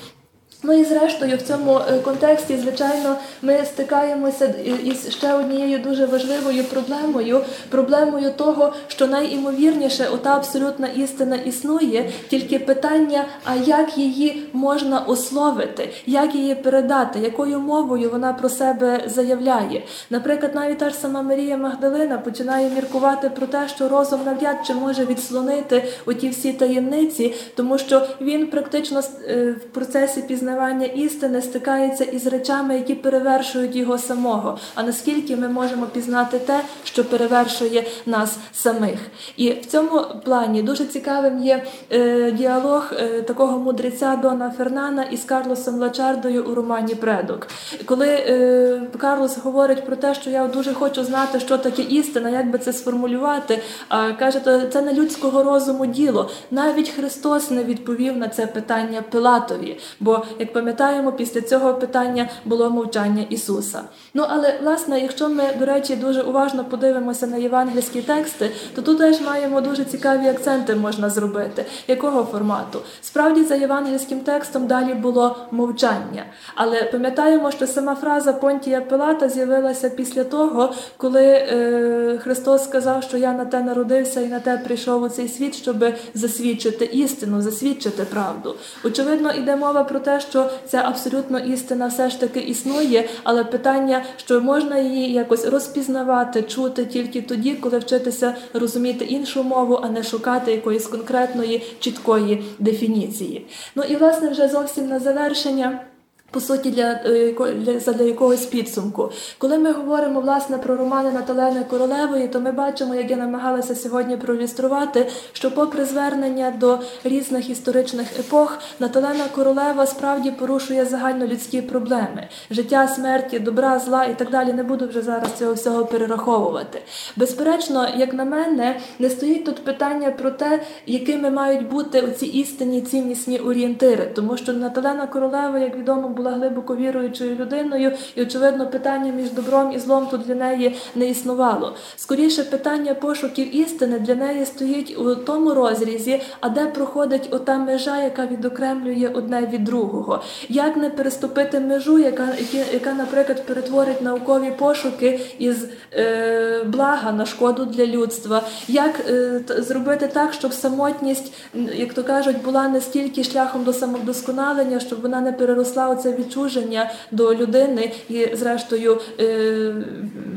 B: Ну і зрештою, в цьому е, контексті, звичайно, ми стикаємося із ще однією дуже важливою проблемою проблемою того, що найімовірніше ота абсолютна істина існує, тільки питання, а як її можна условити, як її передати, якою мовою вона про себе заявляє. Наприклад, навіть та ж сама Марія Магдалина починає міркувати про те, що розум навряд чи може відслонити оті всі таємниці, тому що він практично е, в процесі пізнавання істини стикається із речами, які перевершують його самого. А наскільки ми можемо пізнати те, що перевершує нас самих? І в цьому плані дуже цікавим є е, діалог е, такого мудреця Дона Фернана із Карлосом Лачардою у романі Предок. Коли е, Карлос говорить про те, що я дуже хочу знати, що таке істина, як би це сформулювати, а каже, то це не людського розуму діло. Навіть Христос не відповів на це питання Пилатові. Бо, як пам'ятаємо, після цього питання було мовчання Ісуса. Ну але власне, якщо ми, до речі, дуже уважно подивимося на євангельські тексти, то тут теж маємо дуже цікаві акценти можна зробити. Якого формату? Справді за євангельським текстом далі було мовчання. Але пам'ятаємо, що сама фраза Понтія Пилата з'явилася після того, коли е, Христос сказав, що я на те народився і на те прийшов у цей світ, щоб засвідчити істину, засвідчити правду. Очевидно, йде мова про те, що ця абсолютно істина все ж таки існує, але питання, що можна її якось розпізнавати, чути тільки тоді, коли вчитися розуміти іншу мову, а не шукати якоїсь конкретної чіткої дефініції. Ну і власне вже зовсім на завершення. По суті, для, е, для, для якогось підсумку. Коли ми говоримо власне про романи Наталени Королевої, то ми бачимо, як я намагалася сьогодні проілюструвати, що, попри звернення до різних історичних епох, Наталена Королева справді порушує загальнолюдські проблеми життя, смерті, добра, зла і так далі. Не буду вже зараз цього всього перераховувати. Безперечно, як на мене, не стоїть тут питання про те, якими мають бути оці істинні ціннісні орієнтири, тому що Наталена Королева, як відомо, була глибоко віруючою людиною, і очевидно, питання між добром і злом тут для неї не існувало. Скоріше питання пошуків істини для неї стоїть у тому розрізі, а де проходить ота межа, яка відокремлює одне від другого. Як не переступити межу, яка, яка наприклад, перетворить наукові пошуки із е, блага на шкоду для людства, як е, зробити так, щоб самотність, як то кажуть, була не стільки шляхом до самовдосконалення, щоб вона не переросла у це відчуження до людини і, зрештою, е,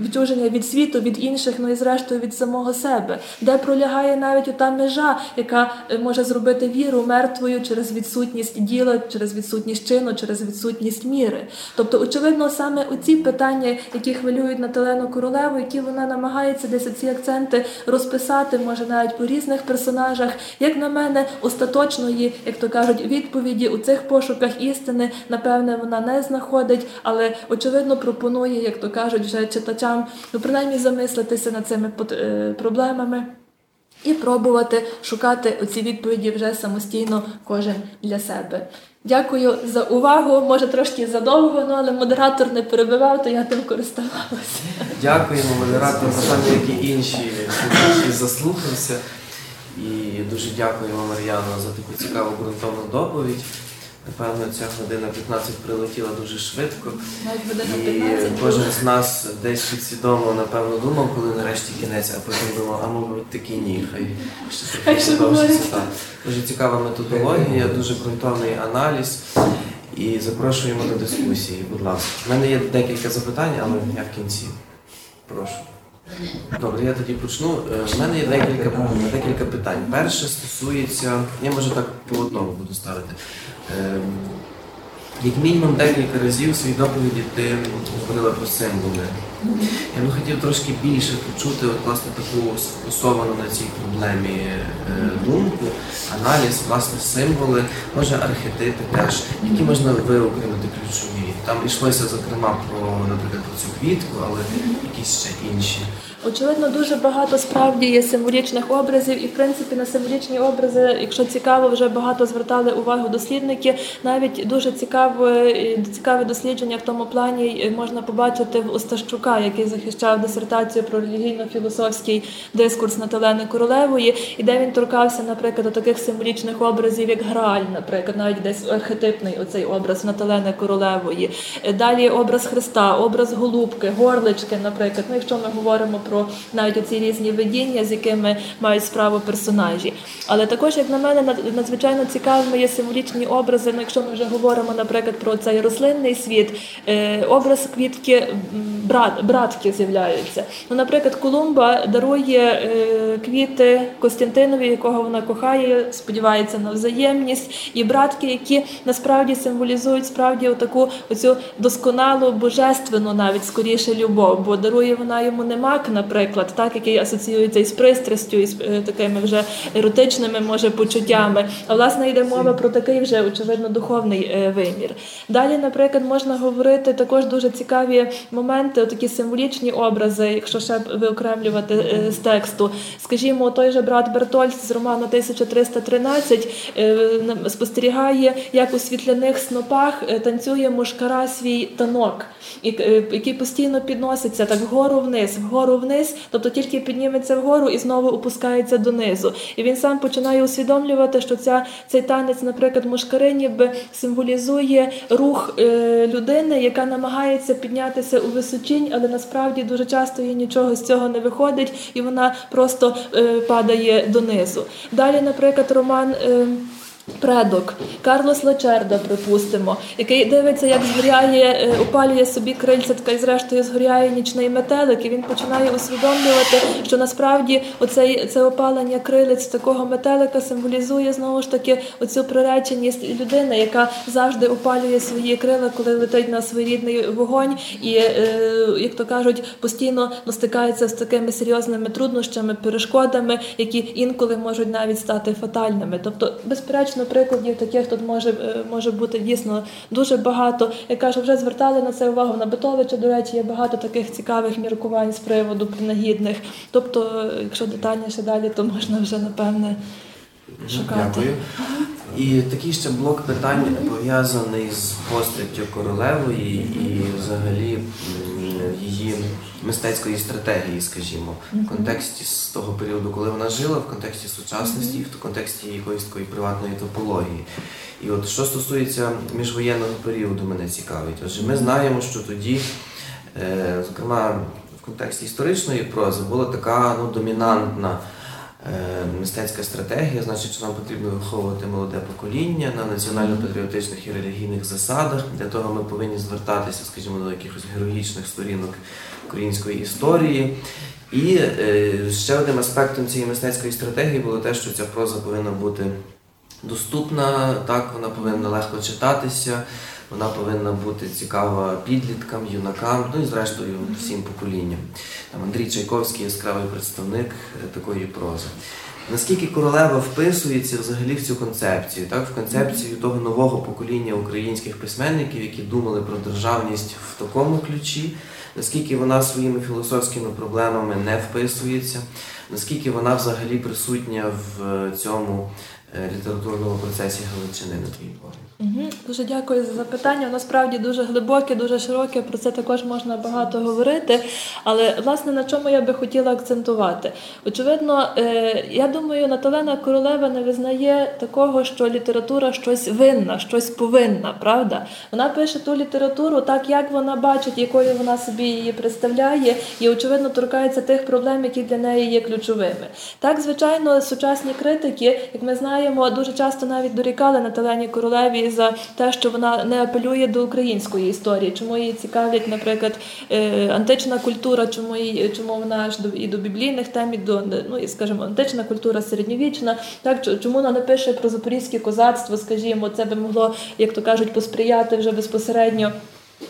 B: відчуження від світу, від інших, ну і зрештою від самого себе, де пролягає навіть ота межа, яка е, може зробити віру мертвою через відсутність діла, через відсутність чину, через відсутність міри. Тобто, очевидно, саме оці питання, які хвилюють Наталену Королеву, які вона намагається десь ці акценти розписати, може навіть по різних персонажах, як на мене, остаточної, як то кажуть, відповіді у цих пошуках істини, напевне, вона не знаходить, але очевидно пропонує, як то кажуть, вже читачам ну принаймні замислитися над цими е, проблемами. І пробувати шукати оці відповіді вже самостійно кожен для себе. Дякую за увагу. Може трошки задовго, ну, але модератор не перебивав, то я тим користувалася.
A: Дякуємо, модератор, напевно, як і інші заслухався. І дуже дякуємо Мар'яну за таку цікаву ґрунтовну доповідь. Напевно, ця година 15 прилетіла дуже швидко.
B: Навіть година
A: І кожен з нас десь підсвідомо, напевно, думав, коли нарешті кінець, а потім думав, а мабуть таки ні, хай ще продовжиться. Так. Дуже цікава методологія, дуже ґрунтовний аналіз. І запрошуємо до дискусії, будь ласка. У мене є декілька запитань, але я в кінці. Прошу. Добре, я тоді почну. Е, В мене є декілька, декілька питань. Перше стосується, я може так по одному буду ставити. Ем, Як мінімум декілька разів в своїй доповіді ти говорила про символи. Я би хотів трошки більше почути от, власне таку сфокусовану на цій проблемі е, думку, аналіз, власне, символи, може архетипи теж, які можна виокремити ключові. Там йшлося зокрема про, наприклад, про цю квітку, але якісь ще інші.
B: Очевидно, дуже багато справді є символічних образів, і в принципі на символічні образи, якщо цікаво, вже багато звертали увагу дослідники. Навіть дуже цікаве, цікаве дослідження в тому плані е, можна побачити в Остащука, який захищав дисертацію про релігійно-філософський дискурс Наталени Королевої, і де він торкався, наприклад, до таких символічних образів, як Грааль, наприклад, навіть десь архетипний оцей образ Наталени Королевої. Е, Далі образ Христа, образ Голубки, горлички, наприклад. Ну, якщо ми говоримо про навіть оці різні видіння, з якими мають справу персонажі. Але також, як на мене, надзвичайно цікавими є символічні образи. Ну, якщо ми вже говоримо, наприклад, про цей рослинний світ, е, образ квітки брат, братки з'являються. Ну, наприклад, Колумба дарує е, квіти Костянтинові, якого вона кохає, сподівається на взаємність, і братки, які насправді символізують справді таку оцю досконалу божественну, навіть скоріше любов, бо дарує вона йому не мак, наприклад, так який асоціюється із пристрастю, із е, такими вже еротичними, може, почуттями. А власне йде мова про такий вже очевидно духовний е, вимір. Далі, наприклад, можна говорити також дуже цікаві моменти, такі символічні образи, якщо ще виокремлювати е, з тексту. Скажімо, той же брат Бертольд з роману 1313 е, спостерігає, як у світляних снопах танцює мушкара свій танок, який постійно підноситься так вгору вниз, вгору вниз, тобто тільки підніметься вгору і знову опускається донизу. І він сам починає усвідомлювати, що ця, цей танець, наприклад, мушкари ніби символізує рух е, людини, яка намагається піднятися у височінь, але насправді дуже часто їй нічого з цього не виходить, і вона просто е, падає донизу. Далі, наприклад, роман. Е, Предок Карлос Лачерда, припустимо, який дивиться, як згоряє, е, опалює собі крильця, така і зрештою згоряє нічний метелик, і він починає усвідомлювати, що насправді оцей це опалення крилець такого метелика символізує знову ж таки оцю приреченість людини, яка завжди опалює свої крила, коли летить на своєрідний вогонь, і е, як то кажуть, постійно стикається з такими серйозними труднощами, перешкодами, які інколи можуть навіть стати фатальними. Тобто, безперечно, прикладів таких тут може, е, може бути дійсно дуже багато. Я кажу, вже звертали на це увагу на Битовича. До речі, є багато таких цікавих міркувань з приводу принагідних. Тобто, е, якщо детальніше далі, то можна вже напевне шукати.
A: Дякую. І такий ще блок питань пов'язаний з постаттю королевої і взагалі її мистецької стратегії, скажімо, в контексті з того періоду, коли вона жила, в контексті сучасності, в контексті якоїсь такої приватної топології. І от що стосується міжвоєнного періоду, мене цікавить. Отже, ми знаємо, що тоді, е, зокрема, в контексті історичної прози була така ну, домінантна мистецька стратегія, значить, що нам потрібно виховувати молоде покоління на національно-патріотичних і релігійних засадах. Для того ми повинні звертатися, скажімо, до якихось героїчних сторінок української історії. І е, ще одним аспектом цієї мистецької стратегії було те, що ця проза повинна бути доступна, так, вона повинна легко читатися, вона повинна бути цікава підліткам, юнакам, ну і зрештою всім поколінням. Там Андрій Чайковський яскравий представник е, такої прози. Наскільки королева вписується взагалі в цю концепцію, так, в концепцію того нового покоління українських письменників, які думали про державність в такому ключі, наскільки вона своїми філософськими проблемами не вписується, наскільки вона взагалі присутня в цьому е, літературному процесі Галичини, на твій погляд?
B: Угу. Дуже дякую за запитання. Воно справді дуже глибоке, дуже широке. Про це також можна багато говорити. Але власне на чому я би хотіла акцентувати? Очевидно, е, я думаю, Наталена Королева не визнає такого, що література щось винна, щось повинна, правда? Вона пише ту літературу так, як вона бачить, якою вона собі її представляє, і очевидно торкається тих проблем, які для неї є ключовими. Так, звичайно, сучасні критики, як ми знаємо, дуже часто навіть дорікали Наталені Королеві і за те, що вона не апелює до української історії, чому її цікавлять, наприклад, е, антична культура, чому її, чому вона аж до і до біблійних тем, і до ну і скажімо, антична культура середньовічна. Так чому вона не пише про запорізьке козацтво? Скажімо, це би могло, як то кажуть, посприяти вже безпосередньо.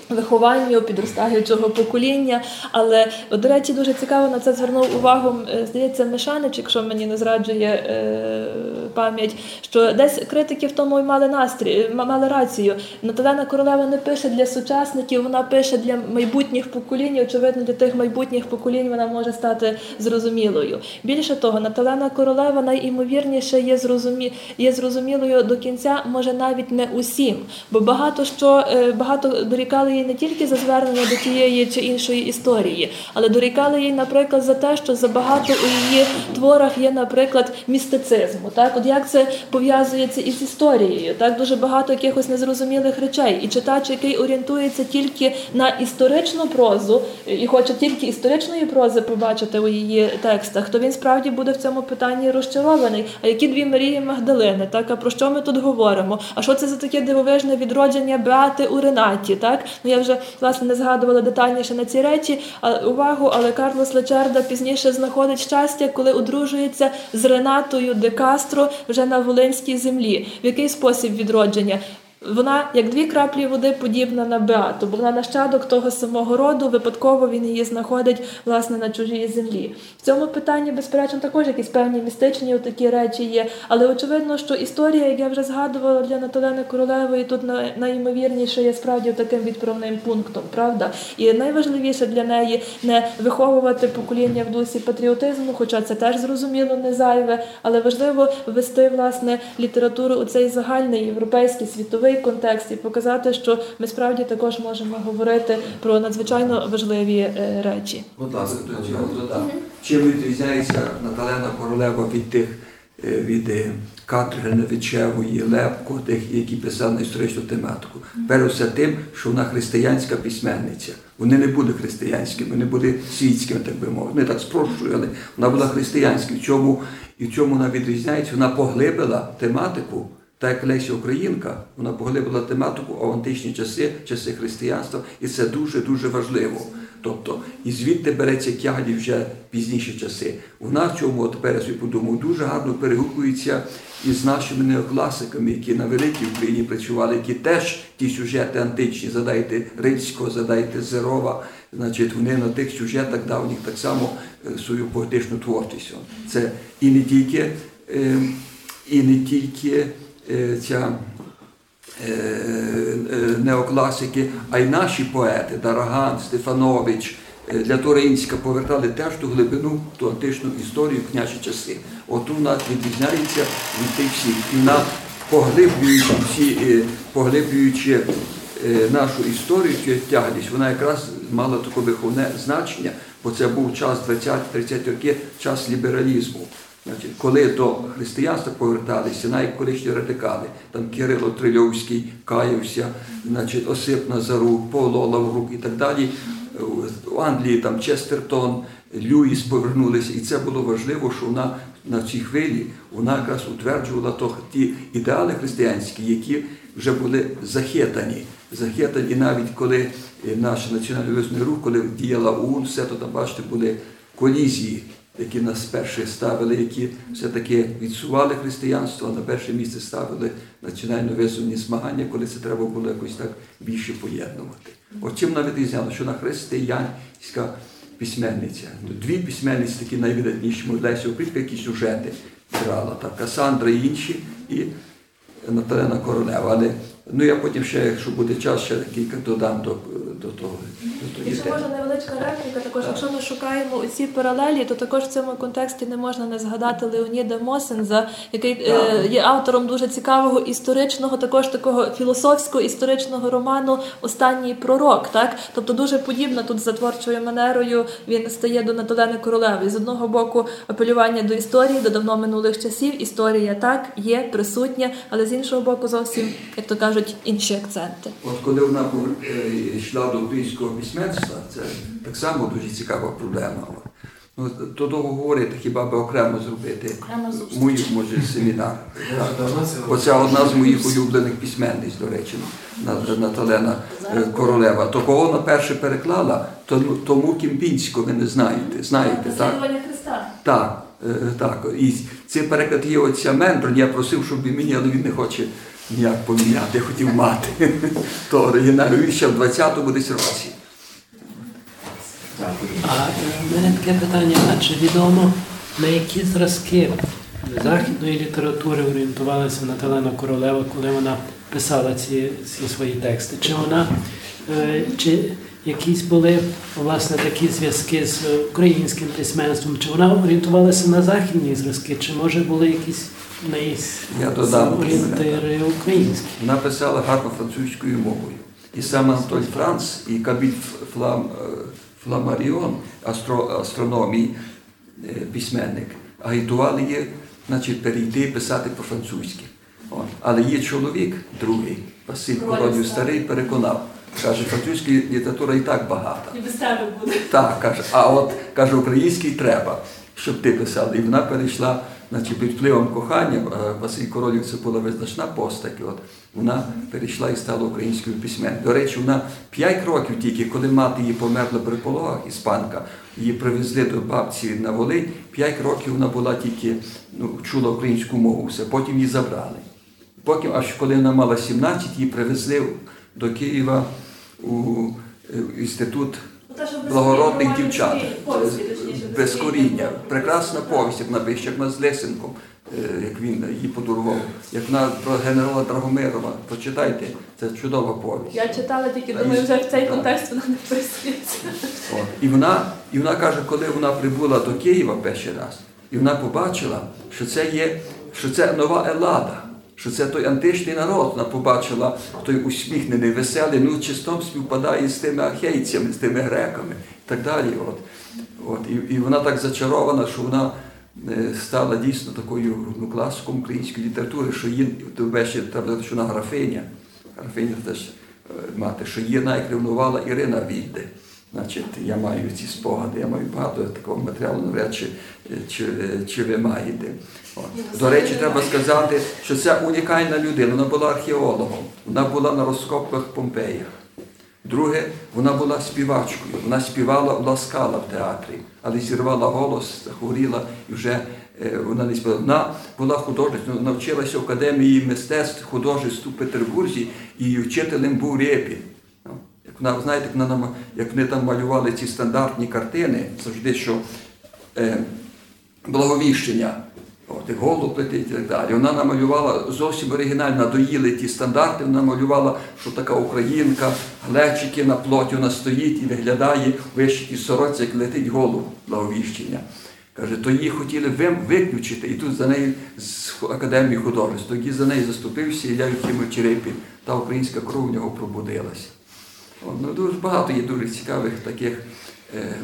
B: Вихованню підростаючого покоління, але до речі, дуже цікаво на це звернув увагу. Е, здається, Мишанич, якщо мені не зраджує е, пам'ять, що десь критики в тому й мали настрій, мали рацію. Наталена Королева не пише для сучасників, вона пише для майбутніх поколінь. Очевидно, для тих майбутніх поколінь вона може стати зрозумілою. Більше того, Наталена Королева найімовірніше є зрозумі... є зрозумілою до кінця, може навіть не усім, бо багато що е, багато дорікали їй не тільки за звернення до тієї чи іншої історії, але дорікали їй, наприклад, за те, що забагато у її творах є, наприклад, містицизму. Так, от як це пов'язується із історією? Так, дуже багато якихось незрозумілих речей. І читач, який орієнтується тільки на історичну прозу і хоче тільки історичної прози побачити у її текстах, то він справді буде в цьому питанні розчарований. А які дві Марії Магдалини? Так, а про що ми тут говоримо? А що це за таке дивовижне відродження Беати у Ренаті? Так, ну я вже власне не згадувала детальніше на ці речі, увагу, але Карлос Лечарда пізніше знаходить щастя, коли одружується з Ренатою де Кастро вже на Волинській землі. В який спосіб відродження? Вона, як дві краплі води, подібна на Беату, бо вона нащадок того самого роду, випадково він її знаходить власне на чужій землі. В цьому питанні, безперечно, також якісь певні містичні такі речі є. Але очевидно, що історія, як я вже згадувала для Наталени Королевої, тут найімовірніше є справді таким відправним пунктом, правда? І найважливіше для неї не виховувати покоління в дусі патріотизму, хоча це теж зрозуміло не зайве, але важливо ввести власне літературу у цей загальний європейський світовий контекст і показати, що ми справді також можемо говорити про надзвичайно важливі е, речі.
C: Будь ласка, додам. Чим відрізняється Наталена Королева від тих е, від е, Катри Лепко, тих, які писали на історичну тематику. Перш все тим, що вона християнська письменниця. Вони не були християнськими, вони були світськими, так би мовити. Не так спрощую, але вона була християнською. В чому, і в чому вона відрізняється? Вона поглибила тематику. Та як Леся Українка, вона поглибила тематику у античні часи, часи християнства, і це дуже-дуже важливо. Тобто, і звідти береться тягаді вже пізніші часи. Вона в чому тепер я собі подумав, дуже гарно перегукується із нашими неокласиками, які на великій Україні працювали, які теж ті сюжети античні, задайте Рильського, задайте Зерова. Значить, вони на тих сюжетах давніх так само е, свою поетичну творчість. Це і не тільки, ем, і не тільки. Е, ця е, е, неокласики, а й наші поети Дараган, Стефанович, для Торинська повертали теж ту глибину, ту античну історію в княжі часи. От вона відрізняється від тих всіх. І вона, поглиблюючи всі, поглиблюючи нашу історію, цю тяглість, вона якраз мала таке виховне значення, бо це був час 20-30 років, час лібералізму. Значить, Коли до християнства поверталися, навіть колишні радикали, там Кирило Трильовський каявся, значить, Осип Назарук, Павло Лаврук і так далі. В Англії там Честертон, Люїс повернулися, і це було важливо, що вона на цій хвилі вона якраз утверджувала то, ті ідеали християнські, які вже були захитані. Захитані навіть коли наш національний визвольний рух, коли діяла ОУН, все то там, бачите, були колізії які нас перші ставили, які все-таки відсували християнство, а на перше місце ставили національно визвольні змагання, коли це треба було якось так більше поєднувати. От чим вона відрізняла, що вона християнська письменниця. Дві письменниці такі найвидатніші, Леся Українка, які сюжети грала, так, Касандра і інші, і Наталена Королева. Але ну я потім ще, якщо буде час, ще кілька додам до до того.
B: До І ще можна невеличка репліка. Також, так. якщо ми шукаємо ці паралелі, то також в цьому контексті не можна не згадати Леоніда Мосенза, який е, є автором дуже цікавого історичного, також такого філософського історичного роману Останній пророк. Так, тобто дуже подібно тут за творчою манерою він стає до Наталени Королеви. З одного боку, апелювання до історії, до давно минулих часів. Історія так є присутня, але з іншого боку, зовсім як то кажуть, інші акценти.
C: От коли вона е, йшла до українського письменства, це так само дуже цікава проблема. Ну, то довго говорити, хіба би окремо зробити. Мою, може, семінар.
A: Я вже давно це
C: Оце одна з моїх улюблених письменниць, до речі, Наталена е, Королева. То кого вона перше переклала, то, тому Кімпінську ви не знаєте. Знаєте, так? Так, е, так. І це переклад є отця Менброн. Я просив, щоб він мені, але він не хоче ніяк поміняти, хотів мати. То оригінал він ще в 20-му десь році.
D: А е, в мене таке питання, а чи відомо, на які зразки західної літератури орієнтувалася Наталена Королева, коли вона писала ці, ці свої тексти? Чи вона е, чи якісь були власне такі зв'язки з українським письменством? Чи вона орієнтувалася на західні зразки, чи може були якісь
C: Я додам.
D: орієнтири українські?
C: Вона писала гарно французькою мовою. І сам Антоль Франц, і Кабіль Флам, е, Фламаріон, астро, астрономії, е, письменник, агітували її значить, перейти писати по-французьки. Але є чоловік другий, Василь Королів Старий, переконав. Каже, французька література і так багата.
B: І без тебе буде.
C: Так, каже, а от каже, український треба, щоб ти писала. І вона перейшла, значить, під впливом кохання. е, Василь Королів це була визначна постать. От вона перейшла і стала українською письменникою. До речі, вона 5 років тільки, коли мати її померла при пологах, іспанка, її привезли до бабці на Волинь. 5 років вона була тільки ну, чула українську мову, все. Потім її забрали. Потім, аж коли вона мала 17, її привезли до Києва у е, інститут благородних дівчат. Без коріння. Прекрасна повість, як вона пише, як вона з Лесенком, е, як він її подарував, як вона про генерала Драгомирова. Прочитайте, це чудова повість.
B: Я читала тільки, думаю, вже в цей контекст вона не вписується.
C: І, вона, і вона каже, коли вона прибула до Києва перший раз, і вона побачила, що це є, що це нова Елада, що це той античний народ. Вона побачила той усміхнений, веселий, ну чистом співпадає з тими ахейцями, з тими греками і так далі. От. От. І, і вона так зачарована, що вона е, стала дійсно такою ну, класиком української літератури, що її ввечері треба, що вона графиня. Графиня теж е, мати, що її найкревнувала Ірина Вільде. Значить, я маю ці спогади, я маю багато такого матеріалу, навряд чи, чи, чи ви маєте. От. До речі, треба сказати, що це унікальна людина. Вона була археологом, вона була на розкопках Помпеях. Друге, вона була співачкою. Вона співала ласкала в театрі, але зірвала голос, захворіла і вже е, вона не співала. Вона була художницею, навчилася в академії мистецтв художництв у Петербурзі, і вчителем був Рєпін. Ну, Як вона, знаєте, як, вона, як вони там малювали ці стандартні картини, завжди, що е, благовіщення, от, і голуб летить і так далі. Вона намалювала зовсім оригінально, доїли ті стандарти, вона малювала, що така українка, глечики на плоті вона стоїть і виглядає в вишитій сороці, як летить голуб благовіщення. Каже, то її хотіли виключити, і тут за нею з академії художеств. Тоді за нею заступився Ілля Єфімович Репін. Та українська кров в нього пробудилася. От, Ну, дуже багато є дуже цікавих таких е, е,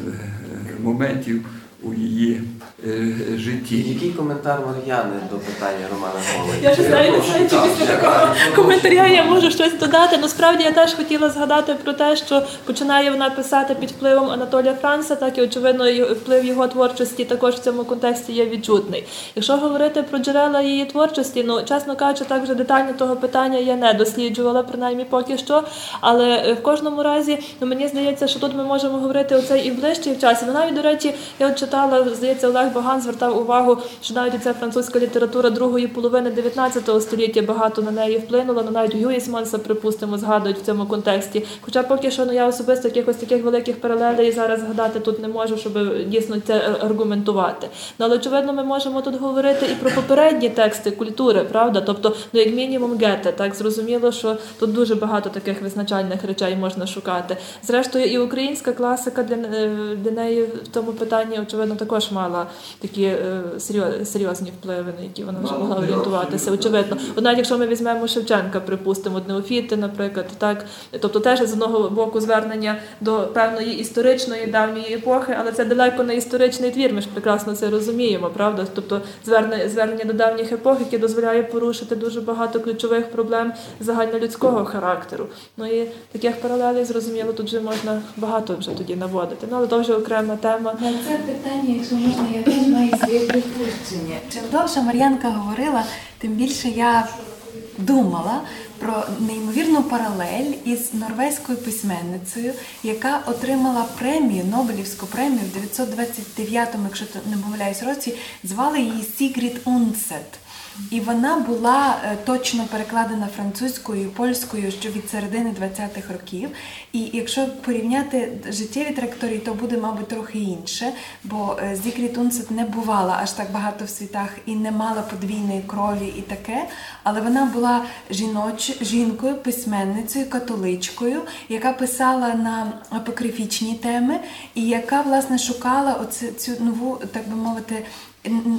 C: моментів у її е, житті.
A: Який коментар Мар'яни до питання Романа Голода?
B: Я ж знаю, не знаю, чи після такого коментаря я можу щось додати. Насправді я теж хотіла згадати про те, що починає вона писати під впливом Анатолія Франца, так і очевидно вплив його творчості також в цьому контексті є відчутний. Якщо говорити про джерела її творчості, ну чесно кажучи, так вже детально того питання я не досліджувала, принаймні поки що. Але е, в кожному разі ну, мені здається, що тут ми можемо говорити оцей і ближчий в часі. Ну навіть до речі, я от читала, здається, Олег Баган звертав увагу, що навіть ця французька література другої половини 19 століття багато на неї вплинула. Ну навіть Гюїсманса, припустимо, згадують в цьому контексті. Хоча поки що ну я особисто якихось таких великих паралелей зараз згадати тут не можу, щоб дійсно це аргументувати. Ну але очевидно, ми можемо тут говорити і про попередні тексти культури, правда? Тобто, ну як мінімум гете, так зрозуміло, що тут дуже багато таких визначальних речей можна шукати. Зрештою, і українська класика для, е, для неї в тому питанні, очевидно, також мала такі е, серйозні впливи, на які вона вже могла орієнтуватися. Очевидно, навіть якщо ми візьмемо Шевченка, припустимо, Неофіти, наприклад, так, тобто теж з одного боку звернення до певної історичної давньої епохи, але це далеко не історичний твір. Ми ж прекрасно це розуміємо, правда? Тобто звернення, звернення до давніх епох, яке дозволяє порушити дуже багато ключових проблем загальнолюдського характеру. Ну і таких паралелей, зрозуміло, тут вже можна багато вже тоді наводити. Ну але то вже окрема тема.
E: Це питання, якщо можна, я теж маю своє припущення. Чим довше Мар'янка говорила, тим більше я думала про неймовірну паралель із норвезькою письменницею, яка отримала премію, Нобелівську премію в 929-му, якщо не помиляюсь, році, звали її Сігрід Унсет. І вона була е, точно перекладена французькою і польською ще від середини 20-х років. І якщо порівняти життєві траєкторії, то буде, мабуть, трохи інше, бо е, Зігрід Унсет не бувала аж так багато в світах і не мала подвійної крові і таке. Але вона була жіноч, жінкою, письменницею, католичкою, яка писала на апокрифічні теми, і яка власне шукала оцю цю нову, так би мовити,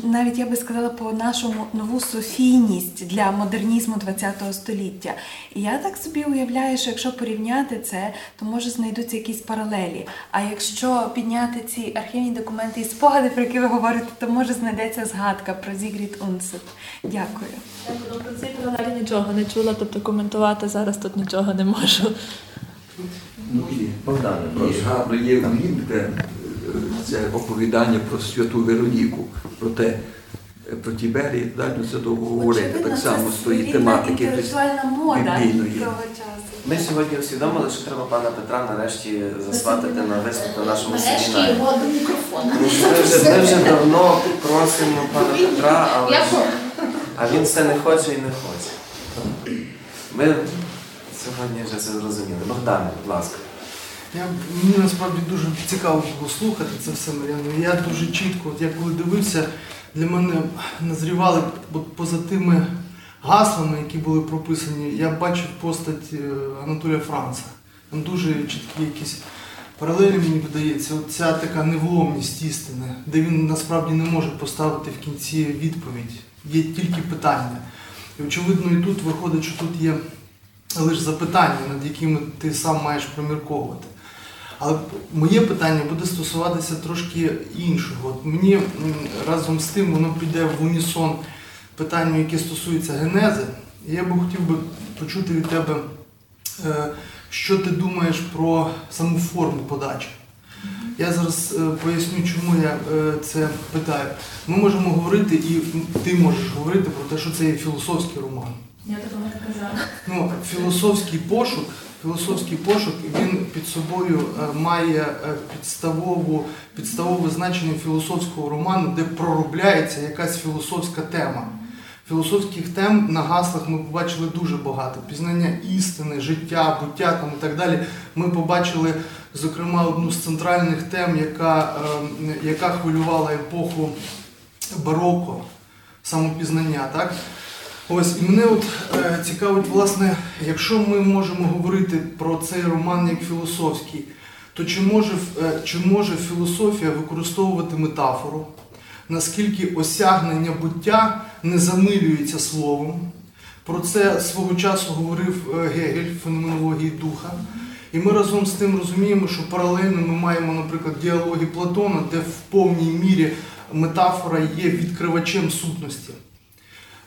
E: навіть я би сказала по нашому нову софійність для модернізму ХХ століття. І я так собі уявляю, що якщо порівняти це, то може знайдуться якісь паралелі. А якщо підняти ці архівні документи і спогади, про які ви говорите, то може знайдеться згадка про Зігрід Унсет. Дякую.
B: Я ну, про ці паралелі нічого не чула, тобто коментувати зараз тут нічого не можу.
C: Ну, є.
A: Богдане, прошу.
C: гарно є е, це оповідання про святу Вероніку, про те, е, про Тіберії, далі це довго говорити, так само з тої тематики
E: інтелектуальна мода
C: біблійної.
E: часу.
A: Ми сьогодні усвідомили, що треба пана Петра нарешті засватати на виступ на нашому
F: Нарешті
A: семінарі.
F: його до мікрофона.
A: Тому що Ми вже, ми вже давно просимо пана Петра, але ж- а він все не хоче і не хоче. Ми сьогодні вже це зрозуміли. Богдане, будь ласка.
G: Я, мені насправді дуже цікаво було слухати це все, Мар'яно. Я дуже чітко, от я коли дивився, для мене назрівали поза тими гаслами, які були прописані, я бачив постать е, Анатолія Франца. Там дуже чіткі якісь паралелі, мені видається, от ця така невломність істини, де він насправді не може поставити в кінці відповідь. Є тільки питання. І очевидно, і тут виходить, що тут є лише запитання, над якими ти сам маєш промірковувати. Але моє питання буде стосуватися трошки іншого. От мені разом з тим воно піде в унісон питанню, яке стосується генези. Я би хотів би почути від тебе, е, що ти думаєш про саму форму подачі. Я зараз е, поясню, чому я е, це питаю. Ми можемо говорити, і ти можеш говорити про те, що це є філософський роман.
B: Я такого не казала.
G: Ну, філософський пошук, філософський пошук він під собою е, має е, підставову, підставове значення філософського роману, де проробляється якась філософська тема. Філософських тем на гаслах ми побачили дуже багато. Пізнання істини, життя, буття там і так далі. Ми побачили, зокрема, одну з центральних тем, яка, е, яка хвилювала епоху бароко, самопізнання. Так? Ось і мене от е, цікавить, власне, якщо ми можемо говорити про цей роман як філософський, то чи може, е, чи може філософія використовувати метафору? Наскільки осягнення буття не замилюється словом? Про це свого часу говорив е, Гегель в феноменології духа. І ми разом з тим розуміємо, що паралельно ми маємо, наприклад, діалоги Платона, де в повній мірі метафора є відкривачем сутності.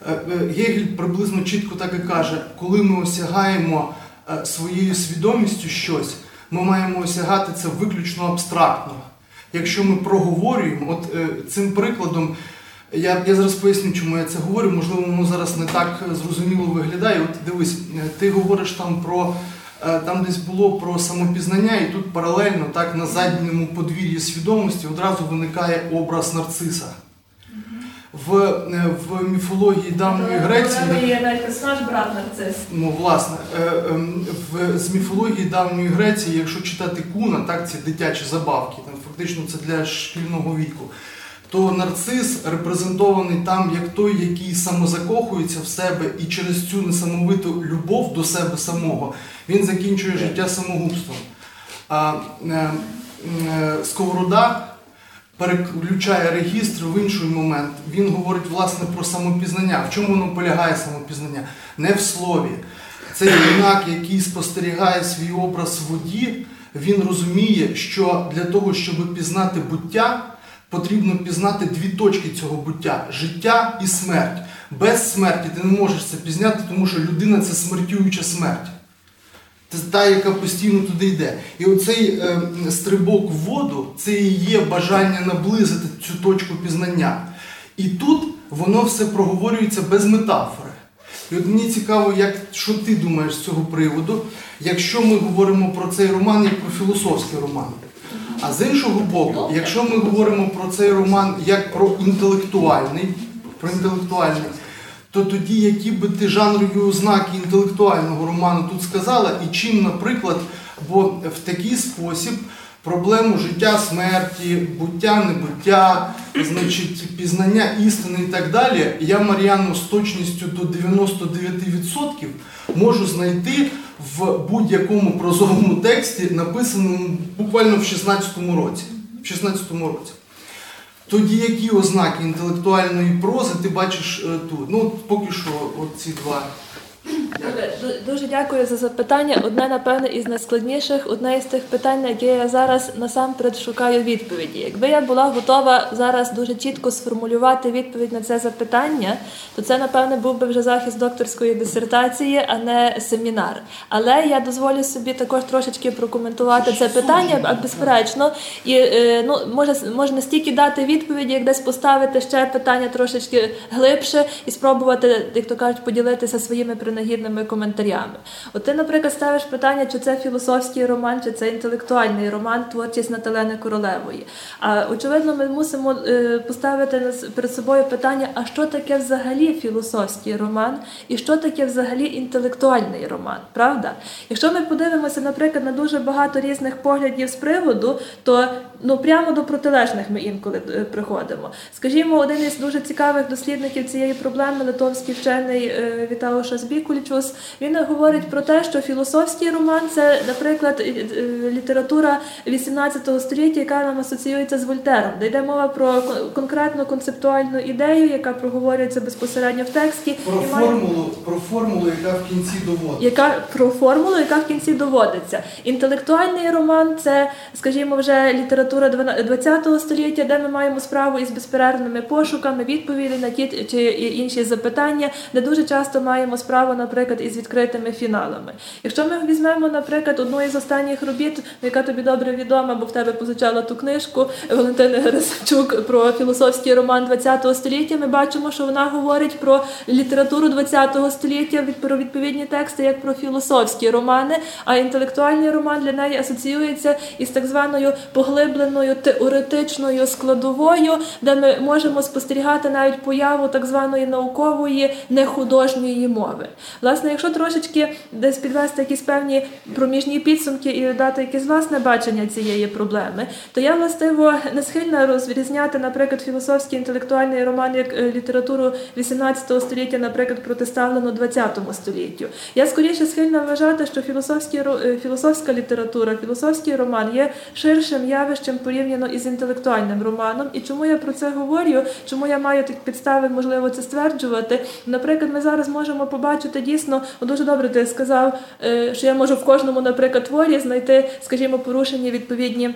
G: Е, е, приблизно чітко так і каже, коли ми осягаємо е, своєю свідомістю щось, ми маємо осягати це виключно абстрактно. Якщо ми проговорюємо, от цим прикладом, я, я зараз поясню, чому я це говорю, можливо, воно зараз не так зрозуміло виглядає. От дивись, ти говориш там про. Там десь було про самопізнання, і тут паралельно, так на задньому подвір'ї свідомості одразу виникає образ нарциса. В, е, в міфології давньої Греції.
B: є навіть персонаж брат нарцис.
G: Ну, власне, е, ем, в, з міфології давньої Греції, якщо читати куна, так, ці дитячі забавки, там фактично це для шкільного віку, то нарцис репрезентований там як той, який самозакохується в себе і через цю несамовиту любов до себе самого він закінчує життя самогубством. А е, е, Сковорода переключає регістр в інший момент. Він говорить власне про самопізнання. В чому воно полягає самопізнання? Не в слові. Цей юнак, який спостерігає свій образ в воді, він розуміє, що для того, щоб пізнати буття, потрібно пізнати дві точки цього буття життя і смерть. Без смерті ти не можеш це пізняти, тому що людина це смертююча смерть. Це та, яка постійно туди йде. І оцей е, стрибок в воду це і є бажання наблизити цю точку пізнання. І тут воно все проговорюється без метафори. І от мені цікаво, як, що ти думаєш з цього приводу, якщо ми говоримо про цей роман як про філософський роман. А з іншого боку, якщо ми говоримо про цей роман як про інтелектуальний, про інтелектуальний, то тоді які би ти жанрові ознаки інтелектуального роману тут сказала, і чим, наприклад, бо в такий спосіб проблему життя, смерті, буття, небуття, значить, пізнання істини і так далі, я Мар'яну з точністю до 99% можу знайти в будь-якому прозовому тексті, написаному буквально в 16-му році. В 16-му році. Тоді які ознаки інтелектуальної прози ти бачиш е, тут? Ну, поки що, от ці два.
B: Дуже дякую за запитання. Одне, напевне, із найскладніших, одне із тих питань, на яке я зараз насамперед шукаю відповіді. Якби я була готова зараз дуже чітко сформулювати відповідь на це запитання, то це, напевне, був би вже захист докторської дисертації, а не семінар. Але я дозволю собі також трошечки прокоментувати це питання, безперечно, і е, ну, може, не стільки дати відповіді, як десь поставити ще питання трошечки глибше і спробувати, як то кажуть, поділитися своїми принагідними коментарями. От ти, наприклад, ставиш питання, чи це філософський роман, чи це інтелектуальний роман, творчість Наталени Королевої. А очевидно, ми мусимо е, поставити перед собою питання: а що таке взагалі філософський роман, і що таке взагалі інтелектуальний роман? Правда? Якщо ми подивимося, наприклад, на дуже багато різних поглядів з приводу, то ну прямо до протилежних ми інколи е, приходимо. Скажімо, один із дуже цікавих дослідників цієї проблеми, литовський вчений е, Вітаушас Бікулічус, він говорить про те, що філософський роман це, наприклад, е, е, література 18 століття, яка нам асоціюється з Вольтером, де йде мова про конкретну концептуальну ідею, яка проговорюється безпосередньо в тексті,
G: Про
B: і має-
G: формулу, про формулу, яка в кінці доводить.
B: яка про формулу, яка в кінці доводиться. Інтелектуальний роман це, скажімо, вже література ХХ століття, де ми маємо справу із безперервними пошуками, відповіді на ті чи інші запитання, де дуже часто маємо справу, наприклад, із відкритими фіналами. Якщо ми візьмемо, наприклад, одну із останніх робіт, яка тобі добре відома, бо в тебе позичала ту книжку Валентини Герасимчук про філософський роман ХХ століття, ми бачимо, що вона говорить про літературу ХХ століття, про відповідні тексти, як про філософські романи, а інтелектуальний роман для неї асоціюється із так званою поглибленою теоретичною складовою, де ми можемо спостерігати навіть появу так званої наукової нехудожньої мови. Власне, якщо трошечки десь підвести якісь певні проміжні підсумки і дати якесь власне бачення цієї проблеми, то я властиво не схильна розрізняти, наприклад, філософський інтелектуальний роман як е, літературу 18 століття, наприклад, протиставлену 20 століттю. Я скоріше схильна вважати, що філософські е, філософська література, філософський роман є ширшим явищем порівняно із інтелектуальним романом. І чому я про це говорю? Чому я маю так підстави, можливо, це стверджувати? Наприклад, ми зараз можемо побачити дійсно, дуже добре ти сказав, е, що я можу в кожному, наприклад, творі знайти, скажімо, порушені відповідні.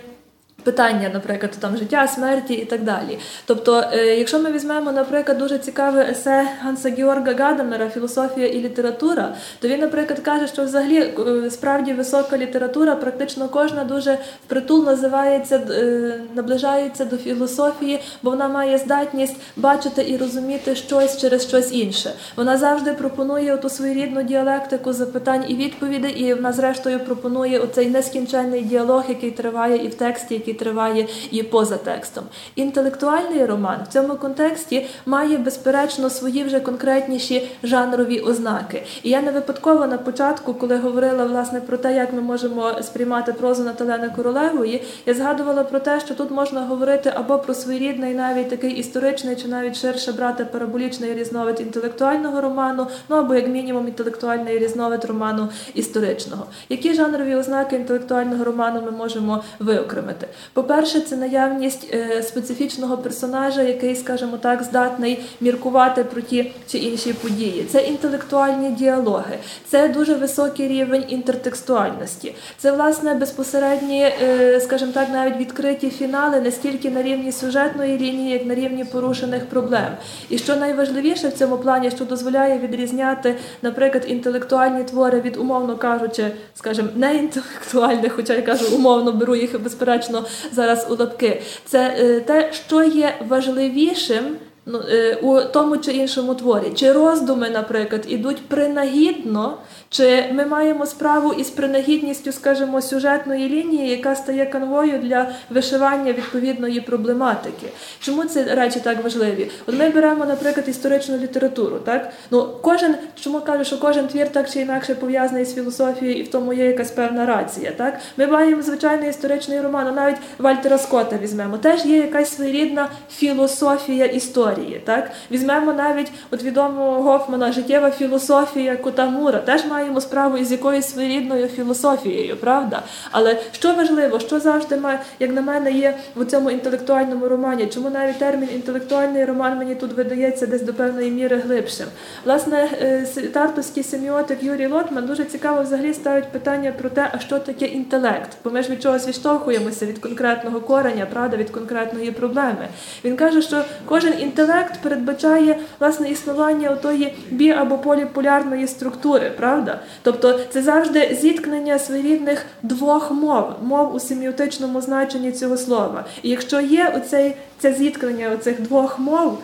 B: Питання, наприклад, там життя, смерті і так далі. Тобто, е, якщо ми візьмемо, наприклад, дуже цікаве есе Ганса Георга Гадамера Філософія і література, то він, наприклад, каже, що взагалі е, справді висока література, практично кожна дуже впритул називається, е, наближається до філософії, бо вона має здатність бачити і розуміти щось через щось інше. Вона завжди пропонує ту своєрідну діалектику запитань і відповідей, і вона, зрештою, пропонує оцей нескінченний діалог, який триває і в тексті, який триває і поза текстом. Інтелектуальний роман в цьому контексті має безперечно свої вже конкретніші жанрові ознаки. І я не випадково на початку, коли говорила власне про те, як ми можемо сприймати прозу Наталени Королевої, я згадувала про те, що тут можна говорити або про своєрідний, навіть такий історичний, чи навіть ширше брати параболічний різновид інтелектуального роману, ну або як мінімум інтелектуальний різновид роману історичного. Які жанрові ознаки інтелектуального роману ми можемо виокремити? По-перше, це наявність е, специфічного персонажа, який, скажімо так, здатний міркувати про ті чи інші події. Це інтелектуальні діалоги, це дуже високий рівень інтертекстуальності. Це власне безпосередні, е, скажімо так, навіть відкриті фінали не стільки на рівні сюжетної лінії, як на рівні порушених проблем. І що найважливіше в цьому плані, що дозволяє відрізняти, наприклад, інтелектуальні твори від, умовно кажучи, скажімо, неінтелектуальних, хоча я кажу, умовно беру їх безперечно зараз у. Це е, те, що є важливішим. Ну, е, у тому чи іншому творі, чи роздуми, наприклад, ідуть принагідно, чи ми маємо справу із принагідністю, скажімо, сюжетної лінії, яка стає канвою для вишивання відповідної проблематики. Чому ці речі так важливі? От ми беремо, наприклад, історичну літературу. Так ну кожен чому кажу, що кожен твір так чи інакше пов'язаний з філософією, і в тому є якась певна рація. Так ми маємо звичайний історичний роман, навіть Вальтера Скотта візьмемо. Теж є якась своєрідна філософія історії. Так візьмемо навіть от відомого Гофмана життєва філософія Кутамура. Теж маємо справу із якоюсь своєрідною філософією, правда? Але що важливо, що завжди має, як на мене, є в цьому інтелектуальному романі? Чому навіть термін інтелектуальний роман мені тут видається десь до певної міри глибшим? Власне, е, тартовський семіотик Юрій Лотман дуже цікаво взагалі ставить питання про те, а що таке інтелект? Бо ми ж від чогось відштовхуємося від конкретного кореня, правда, від конкретної проблеми. Він каже, що кожен інтелект передбачає власне існування отої бі або поліполярної структури, правда? Тобто це завжди зіткнення своєрідних двох мов, мов у семіотичному значенні цього слова. І якщо є оцей це зіткнення оцих двох мов.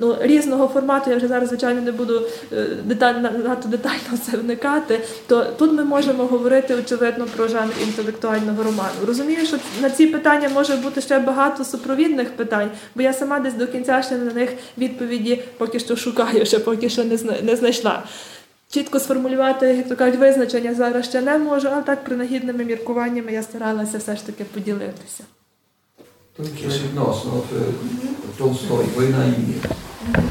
B: Ну, різного формату я вже зараз, звичайно, не буду е, детально детально це вникати. То тут ми можемо говорити очевидно про жанр інтелектуального роману. Розумію, що на ці питання може бути ще багато супровідних питань, бо я сама десь до кінця ще на них відповіді поки що шукаю, ще поки що не зна- не знайшла. Чітко сформулювати, як то кажуть, визначення зараз ще не можу, але так принагідними міркуваннями я старалася все ж таки поділитися.
C: Тільки відносно е, Толстой, війна і мір.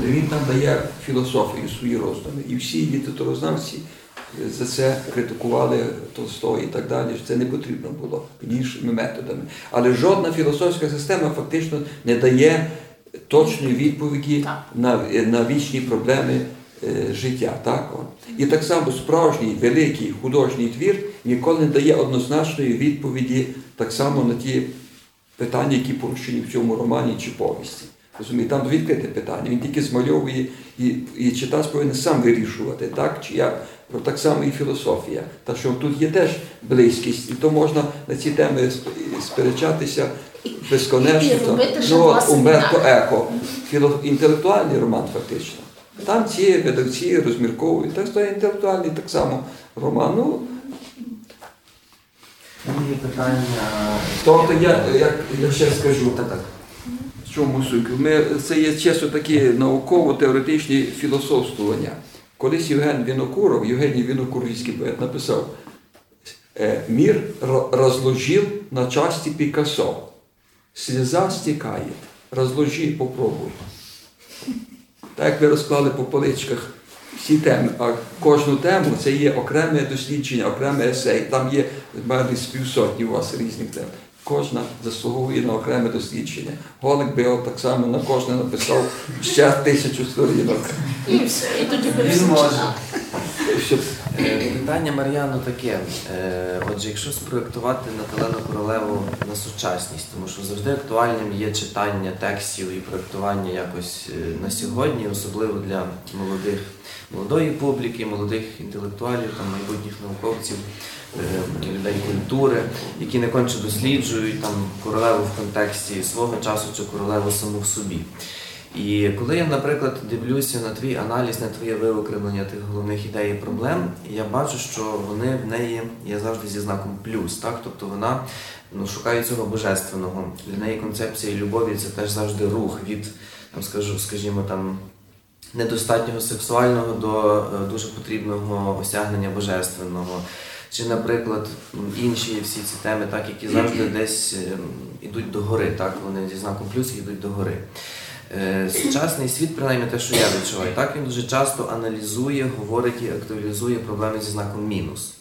C: Він там дає філософію свої роздуми. І всі літературознавці е, за це критикували Толстой і так далі. що Це не потрібно було іншими методами. Але жодна філософська система фактично не дає точної відповіді на, е, на вічні проблеми е, життя. Так? І так само справжній великий художній твір ніколи не дає однозначної відповіді так само на ті питання, які порушені в цьому романі чи повісті. Розумієте, там відкрите питання. Він тільки змальовує і, і читач повинен сам вирішувати, так чи як. Про так само і філософія. Та що тут є теж близькість, і то можна на ці теми сперечатися безконечно. Ну, от Умберто. Еко, філо, інтелектуальний роман, фактично. Там ці видавці розмірковують. Так що інтелектуальний так само роман. Ну,
A: Є питання.
C: Тобто я, я, я ще скажу,
A: Так, так.
C: чому суть? Ми, це є чисто такі науково-теоретичні філософствування. Колись Євген Вінокуров, Євгеній Вінокуровський поет, написав е, «Мир ро- розложив на части Пікассо. Сльоза стікає. Розложи, попробуй. Так як ви розклали по поличках всі теми, а кожну тему це є окреме дослідження, окреме есей. Там є майже співсотні півсотні у вас різних тем. Кожна заслуговує на окреме дослідження. Голик би от так само на кожне написав ще тисячу сторінок.
F: І і тоді би
A: Він може.
C: Щоб
A: Питання Мар'яну таке. Е, Отже, якщо спроєктувати Наталену Королеву на сучасність, тому що завжди актуальним є читання текстів і проєктування якось е, на сьогодні, особливо для молодих, молодої публіки, молодих інтелектуалів, там, майбутніх науковців, е, людей культури, які не конче досліджують там королеву в контексті свого часу чи королеву саму в собі. І коли я, наприклад, дивлюся на твій аналіз, на твоє виокремлення тих головних ідей і проблем, я бачу, що вони в неї є завжди зі знаком плюс. Так? Тобто вона ну, шукає цього божественного. Для неї концепція любові це теж завжди рух від, там, скажу, скажімо, там, недостатнього сексуального до е, дуже потрібного осягнення божественного. Чи, наприклад, інші всі ці теми, так, які завжди десь ем, ідуть до гори, так, вони зі знаком плюс йдуть до гори. Е, Сучасний світ, принаймні те, що я відчуваю, так він дуже часто аналізує, говорить і актуалізує проблеми зі знаком мінус.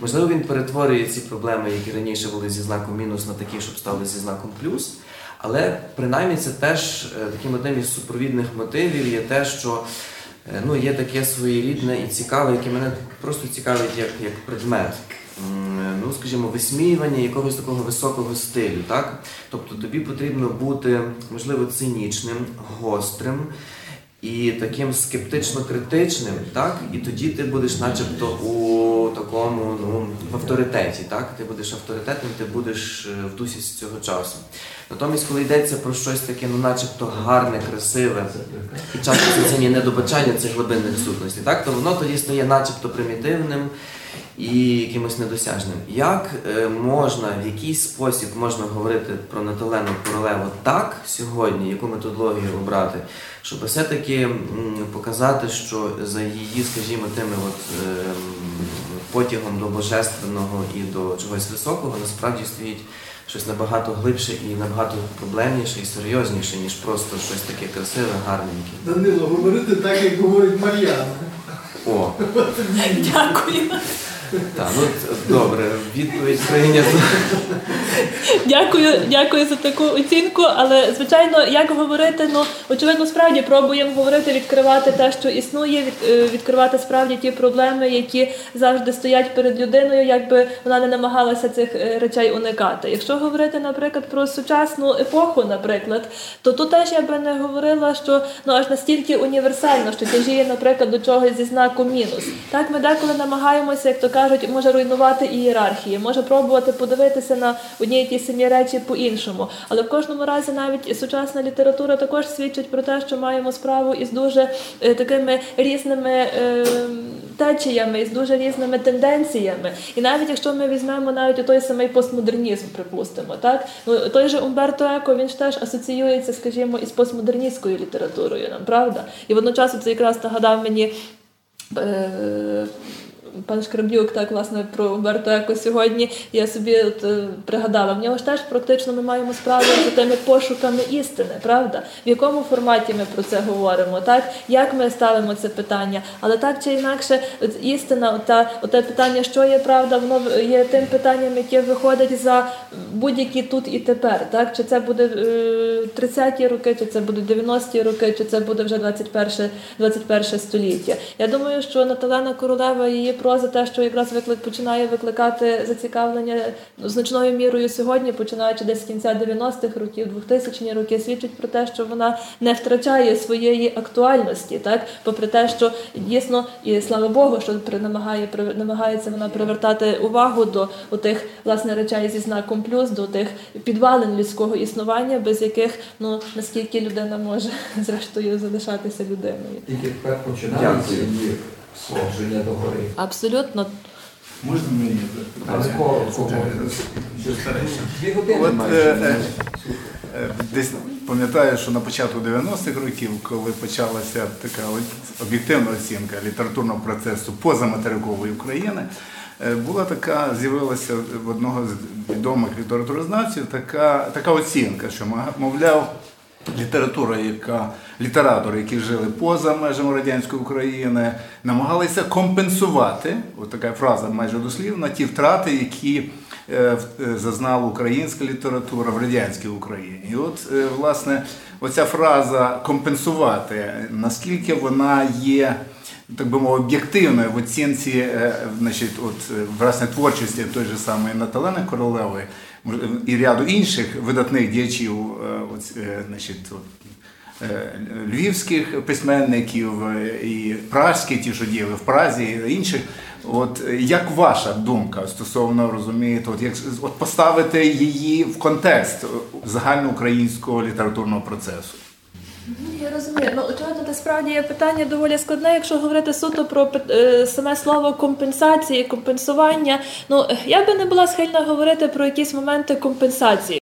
A: Можливо, він перетворює ці проблеми, які раніше були зі знаком мінус, на такі, щоб стали зі знаком плюс. Але принаймні це теж е, таким одним із супровідних мотивів є те, що е, ну, є таке своєрідне і цікаве, яке мене просто цікавить як, як предмет. Ну, скажімо, висміювання якогось такого високого стилю, так? Тобто тобі потрібно бути, можливо, цинічним, гострим і таким скептично-критичним, так? І тоді ти будеш начебто у такому ну, в авторитеті, так? Ти будеш авторитетним, ти будеш е, в дусі з цього часу. Натомість, коли йдеться про щось таке, ну начебто гарне, красиве, і часто це є недобачання цих глибинних сутностей, так? То воно тоді стає начебто примітивним і якимось недосяжним. Як е, можна, в який спосіб можна говорити про Наталену Королеву так сьогодні, яку методологію обрати, щоб все-таки показати, що за її, скажімо, тими от, е, потягом до божественного і до чогось високого насправді стоїть щось набагато глибше і набагато проблемніше і серйозніше, ніж просто щось таке красиве, гарненьке.
G: Данило, говорити так, як говорить Мар'яна.
A: О,
B: Дякую.
A: Так, ну добре, відповідь прийнята.
B: Дякую, дякую за таку оцінку. Але звичайно, як говорити, ну очевидно, справді пробуємо говорити, відкривати те, що існує, е, відкривати справді ті проблеми, які завжди стоять перед людиною, якби вона не намагалася цих е, речей уникати. Якщо говорити, наприклад, про сучасну епоху, наприклад, то тут теж я би не говорила, що ну аж настільки універсально, що тяжіє, наприклад, до чогось зі знаком мінус. Так ми деколи намагаємося, як то кажуть, може руйнувати ієрархії, може пробувати подивитися на одні й ті самі речі по-іншому. Але в кожному разі навіть сучасна література також свідчить про те, що маємо справу із дуже е, такими різними е, течіями, із дуже різними тенденціями. І навіть якщо ми візьмемо навіть той самий постмодернізм, припустимо, так ну той же Умберто Еко він ж теж асоціюється, скажімо, із постмодерністською літературою, нам правда? І водночас це якраз нагадав мені. Е, Пан Шкрабюк, так власне про Умберто Еко сьогодні я собі от, е, пригадала. В нього ж теж практично ми маємо справу з тими пошуками істини, правда? В якому форматі ми про це говоримо, так як ми ставимо це питання, але так чи інакше, от істина, ота, оте питання, що є правда, воно є тим питанням, яке виходить за будь-які тут і тепер. Так чи це буде е, 30-ті роки, чи це буде 90-ті роки, чи це буде вже 21, 21 століття. Я думаю, що Наталена Королева і її проза те, що якраз виклик починає викликати зацікавлення ну, значною мірою сьогодні, починаючи десь з кінця 90-х років, 2000-ні роки, свідчить про те, що вона не втрачає своєї актуальності, так? Попри те, що дійсно і слава Богу, що при намагає намагається вона привертати увагу до тих власне речей зі знаком плюс, до тих підвалин людського існування, без яких ну наскільки людина може зрештою залишатися людиною.
C: Тільки тепер починається сходження до гори.
B: Абсолютно
F: Можна мені
C: коротко
F: Е?
C: Дві години
F: От, е, Десь пам'ятаю, що на початку 90-х років, коли почалася така об'єктивна оцінка літературного процесу позаматерикової України, е, була така, з'явилася в одного з відомих літературознавців така, така оцінка, що мовляв. Література, яка літератори, які жили поза межами радянської України, намагалися компенсувати, така фраза майже дослівна, ті втрати, які е, е, зазнала українська література в радянській Україні. І от, е, власне, оця фраза компенсувати, наскільки вона є. Так би мовити, об'єктивною в оцінці значить, от, власне, творчості той же самої Наталени Королевої мож- і ряду інших видатних діячів значить, львівських письменників е, і пражських, ті, що діяли в Празі, і інших. От е, як ваша думка стосовно розумієте, от як от поставити її в контекст е, загальноукраїнського літературного процесу?
B: Я розумію. Ну очевидно, це справді є питання доволі складне. Якщо говорити суто про е, саме слово компенсації, компенсування. Ну я би не була схильна говорити про якісь моменти компенсації.